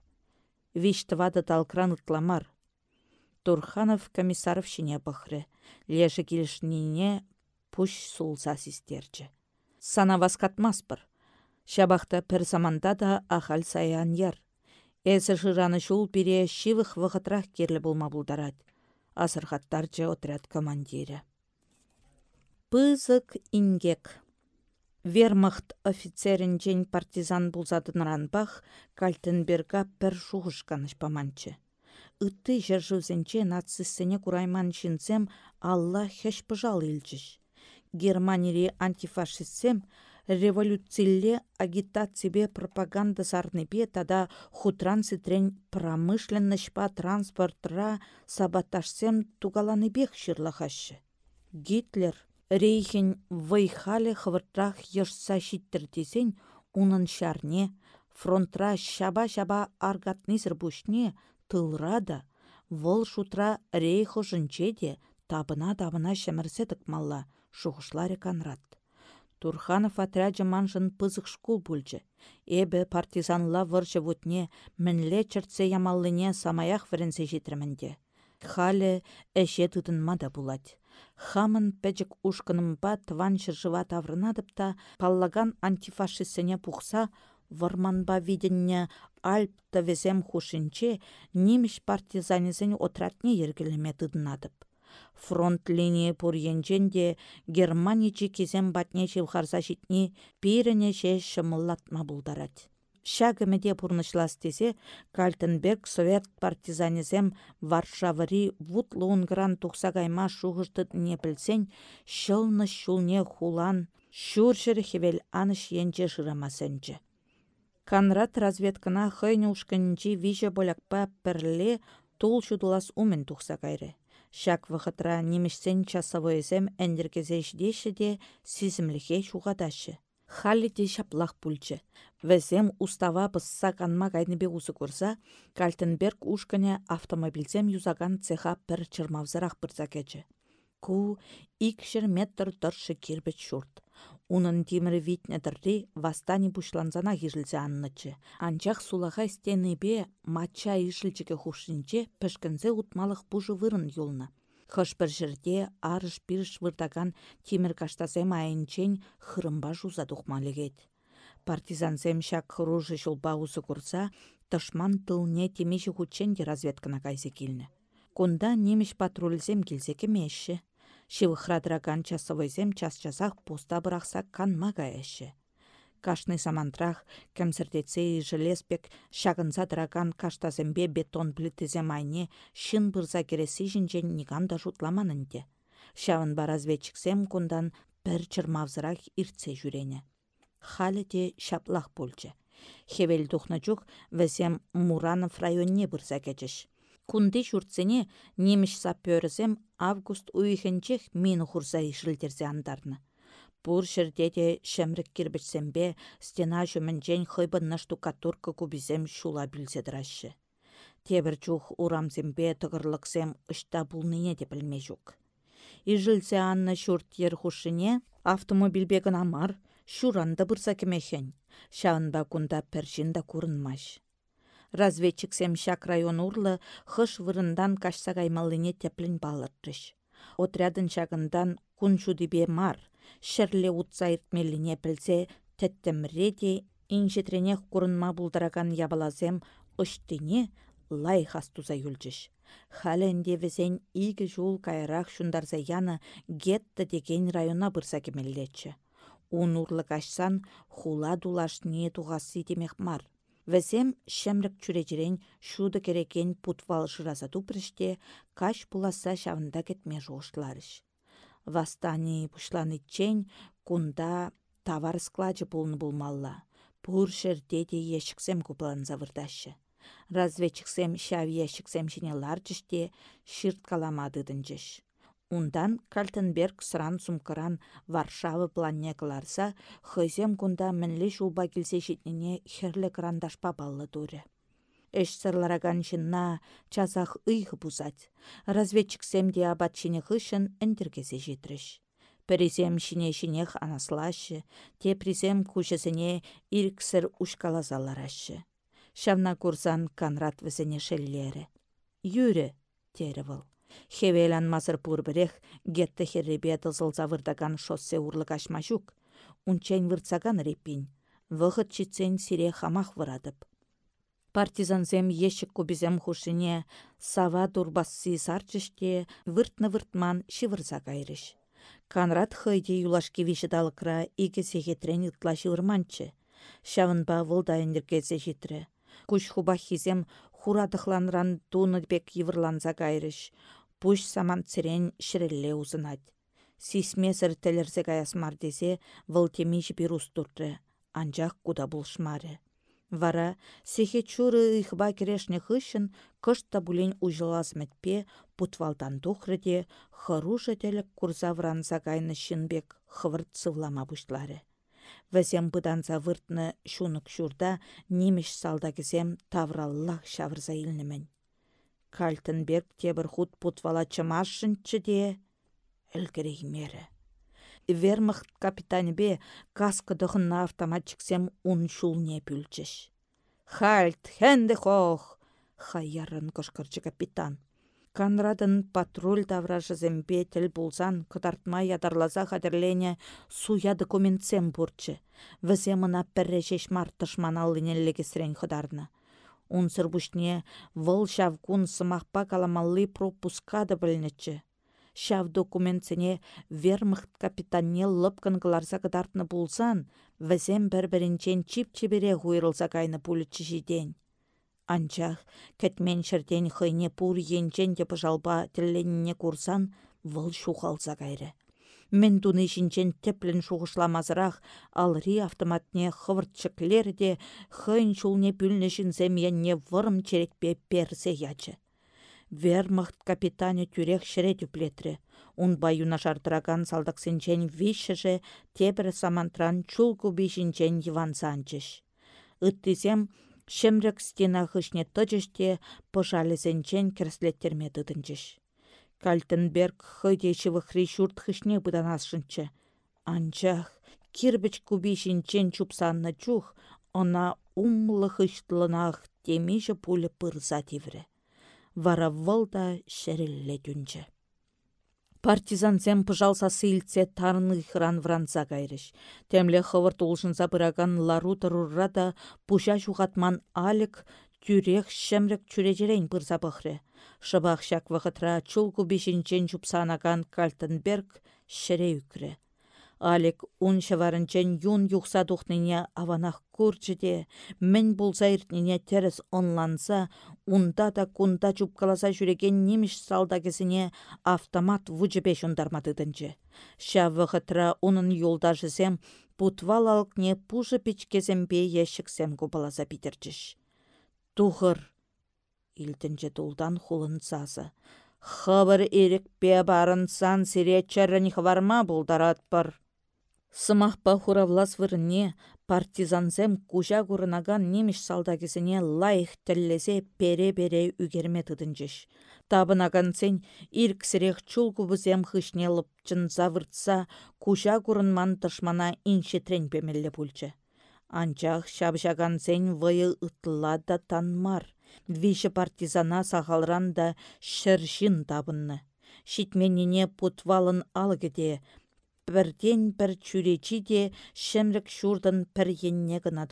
Виштвады талкран ытламар. Турханов комиссаров шине бұхры. Леші келішніне пуш сулса систерчі. Сана васкатмаспыр. Шабақта пір саманда да ахал саян яр. Эсі жыраны шул бире шивых вғытрах керлі болма бұлдарад. Асырхаттарчы отряд командирі. Пызык ингек. Вермахт офицерін партизан бұлзадынранбақ Кальтенберга пір шуғышқаныш паманчы. Үтті жержузенче нациссене курайман шинсем Алла хеш пыжал. Германири антифашистсем революцийле агитациябе пропаганда сарныбе тада хутран ситрен промышленнышпа транспортра саботажсем тугаланыбех шырлахашы. Гитлер Рейхен вайхале хвыртрах ешса десен, унын шарне, фронтра шаба-шаба аргатнызыр бушне, тылрада, вăл шутра рейхо жынчеде табына-табына шәмірсетік малла, шуғышларе канрат. Турханов отряджы манжын пызык шкул бүлчі. Эбі партизанла выржы вутне, мінле чыртсе ямаллыне самаях вірінсе жетірмінде. Халі әше тұтынма да бұлад. Хамын пәчік ушкынымба тыван жыжыва таврынадып та, паллаган антифашистсене пухса, варманба виденне альп везем хушинче неміш партизанезен отратне ергелеме тыдынадып. Фронт линии енженде Германичи кезем батне живхарса житни пиріне же шымыллатма бұлдарад. Шагымеде пурнышлас тесе Кальтенберг совет партизанезем Варшавари вут лунгран тухса кайма шухыштыт не білсен, шылны шулне хулан, шуршыр хевел аныш енче жырамасенче. Канрат разведкана хыйн ушканчи виже болякпа пірле тул шудылас умен тухса. Шак вахытра немешсен часовойзем әндіргезе ждеші де сізімліхе шуғадашы. Халли те шаплах пульчы. Вәзем устава пысса канма кайныбе усы курса, Кальтенберг ушкане автомобильзем юзаган цеха пір чырмавзырах пырса кечі. Ку икшер метр тұршы кирбет шурт. Унын тимірі витне тұрды вастани бушланзана хижілзе аннычы. Анчах сулаха стенебе матча ишілчіге хушинче пішкінзе утмалық бұжы вырын юлна. Хыш бір жерде арыш пирш выртаган темір каштасем айынчен хырымба жуза тухмалегет. Партизансем шак хыружы усы курса, тышман тылне темеші хутчен разведкана кайсы килнне. Кунда немеш патрульзем келсе. Шивыхрадраган часовойзем час-часах поста бұрақса канма каяшы. Кашны самантрах кәмсірдетсе желеспек шағынса драган каштазембе бетон плитізем айне шын бұрза кересі жінжен ниганда жутламанынде. Шавын ба разведчиксем кундан бір чырмавзырақ иртсе жүрене. Халі де шаплақ болчы. Хевел тухна жүк вәзем Муранов районне бұрза кечіш. Кунди журтсене неміш саппөрізем август уйхенчех мені хурса ишілдерзе андарны. Бұр жерде де шәмрік кирбічсембе стена жүмінжен хыйбынна штукатурка кубизем шула білседірашы. Тебір чух урамзембе тұғырлықсем ұшта бұлныне де білме жүк. Ижілсе анны шурт ер хушыне автомобильбегін амар, шуранды бұрса кемехен. Шағынба кунда першинда курынмаш. Разведчиксем шак район урлы хыш вырындан кашса каймаллине теплін балыртрыш. Отрядын шагындан кун бе мар, шерле утса иртмеллине пілсе тәттімре де инжетренех курынма булдыраган ябалазем ұштыне лай хастуза юлчыш. Халенде везен игі жул кайрақ шундарза яны гетті деген района бұрса кемеллечі. Ун урлы кашсан хула дулашне туғасы демек мар. Вәзем шәмрік чүречерен шуды керекен путвал жыраса тупрыште каш пуласа шавында кетме жоғышларыш. Вастани пушланы чен кунда товар складжы пулны булмалла. Пур шерде де ешіксем куплан завырдашы. Разведчиксем шав ешіксем жіне ларчыште шырт каламадыдын жеш. Ундан Кальтенберг сран сумкыран Варшавы планне кыларса, хызем кунда мінлі жулба келсе жетнене херлі крандашпа баллы дұры. Эш сырлараган жынна чазах ыйхы бузать. Разведчиксем де абатчине хышын әндіргезе жетіріш. Перезем шине шинех анаслашы, те призем кушесене ирксір ушкалазаларашы. Шавна курсан канрат візіне шеллері. Юрі, тері Хевелан мазыр пурбірех гетті херребе дызылза вырдаган шоссе урлы кашма жүк. Унчен вырцаган репин. Вғыт читсен сире хамах вырадып. Партизанзем ешік кубизем хушине сава дурбассы сарчыште выртны-выртман шивырза кайрыш. Канрат хыйде юлашки вишедалықра иге сегетрен ытла шивырманчы. Шавынба вылдайындыргезе житрі. Куш хуба хизем хурадықланран бек еврланза кайрыш пуш саман церен шірелле узынать. Сисмесір тілерсе каясмар десе, выл темеш бирус туртры, анжақ куда булшмары. Вара, сехе чуры ихба керешне хышын, кышта булен ужылазметпе, путвалдан тухрыде, хырушы телік курза вранза кайны шынбек хывырт сывлама бұшлары. Вәзем бұданза выртны шунық шурда немеш салда кезем тавраллах шавырза. Кальтенберг тебір худ путвала чымашшынчы де мере. Вермахт бе каскы дұғынна автоматчиксем ун шулне пүлчіш. Хальт, хэнде хох! Хайярын кышкырчы капитан. Канрадын патруль тавражызембе тіл булзан кыдартма ядарлаза хадерлене суя документсем бурчы. Віземына піррежеш мартышман аллинеллеге сірен хыдарны. Унсыр бұшне вăл çав кун сымахпа каламалли пропускады білнічі. Шав документсене вермахт капитанне лыпкын кыларса кыдартны булсан, візем бір-бірінчен чип-чибере хуйрылса кайны пулічі жиден. Анчах, кәтмен шырден хыйне пур енчен де пыжалба тілленіне курсан, вăл шухалса кайры. Мен туны шинчен теплін шуғышламазырақ, алри автоматне хывыртчыклер де хын шулне пүлні шинземyenне вырым черекпе персе ячы. Вермахт капитане тюрех шірет үплетірі. Ун баюна жардыраган салдақсенчен вишшіжі тебір самантран чул кубишінчен еван санчыш. Үттізем шемрек стена хышне тыжыште пыжалізенчен керслеттерме дыдынчыш. Кальтенберг хыйдечі вăхри çурт хышне пытанасшынчче. Анчах, кирбіч кубишинчен чупсанны чух, она умлы хыçтлынах темиже пулі пырса тиврре. Вара та çрелле тюнчче. Партизанзем пыжалса сыйльце тарны хран вранца кайрыш. Темле хывырт улшынса пыраган лару тұрурра да пуша жуғатман тюрех шемрек чүрежерен пырса пăхрре. Шыбақ шак вғытра чулку бешінчен жупсанаган Кальтенберг шере үкре. Алек ун шаварынчен юн юқса тухнине аванах курчыде, мен болса иртнине терес онланса, унда да кунда чупкаласа жүреген неміш салдагесіне автомат вучепе шундарматыдынчы. Ша вғытра унын юлдашысем путвал алкне пужы печкесембе ешіксем купаласа питерчіш. Тухыр, илтінче тулдан хулын сазы. Хабыр бе барын сан сире чаррани хварма булдарат бар. Сымақпа хуравлас вырне партизанзем кужа курынаган немеш салдагесіне лайық тіллесе пере-пере үгерме тыдынчыш. Табынаган сен ирксірех чулгубызем хышне лыпчын завыртса кужа курынман тышмана иншетрен пемелле пульчы. Анчах шабжаган сен вайы ытла да танмар. Виші партизана сағалран да шыршин табынны. Шитменіне путвалын алгеде, бірден бір чүречі де шемрік шурдын пір енне гына.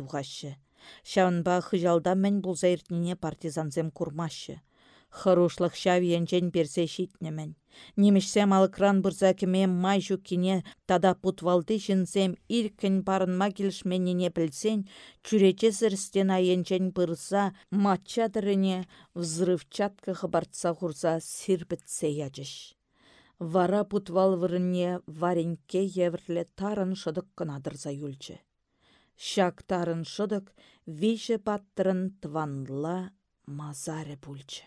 Шавынба хыжалда мен бұл зайыртніне партизанзем курмашы. Хырушлық шав енжен берсе шитнемен. Немішсем алыкран бұрза кеме май жүкіне тада путвалды жінсем иркін барынма келішменіне білсен, чүрече зірістен айенжен бұрса матчадырыне взрывчатка хыбартса хурса сирбітсе яжыш. Вара путвал вырынне варенке еврле тарын шыдық кынадырза юлчы. Шак тарын шыдық виже паттырын тванла мазаре пульчы.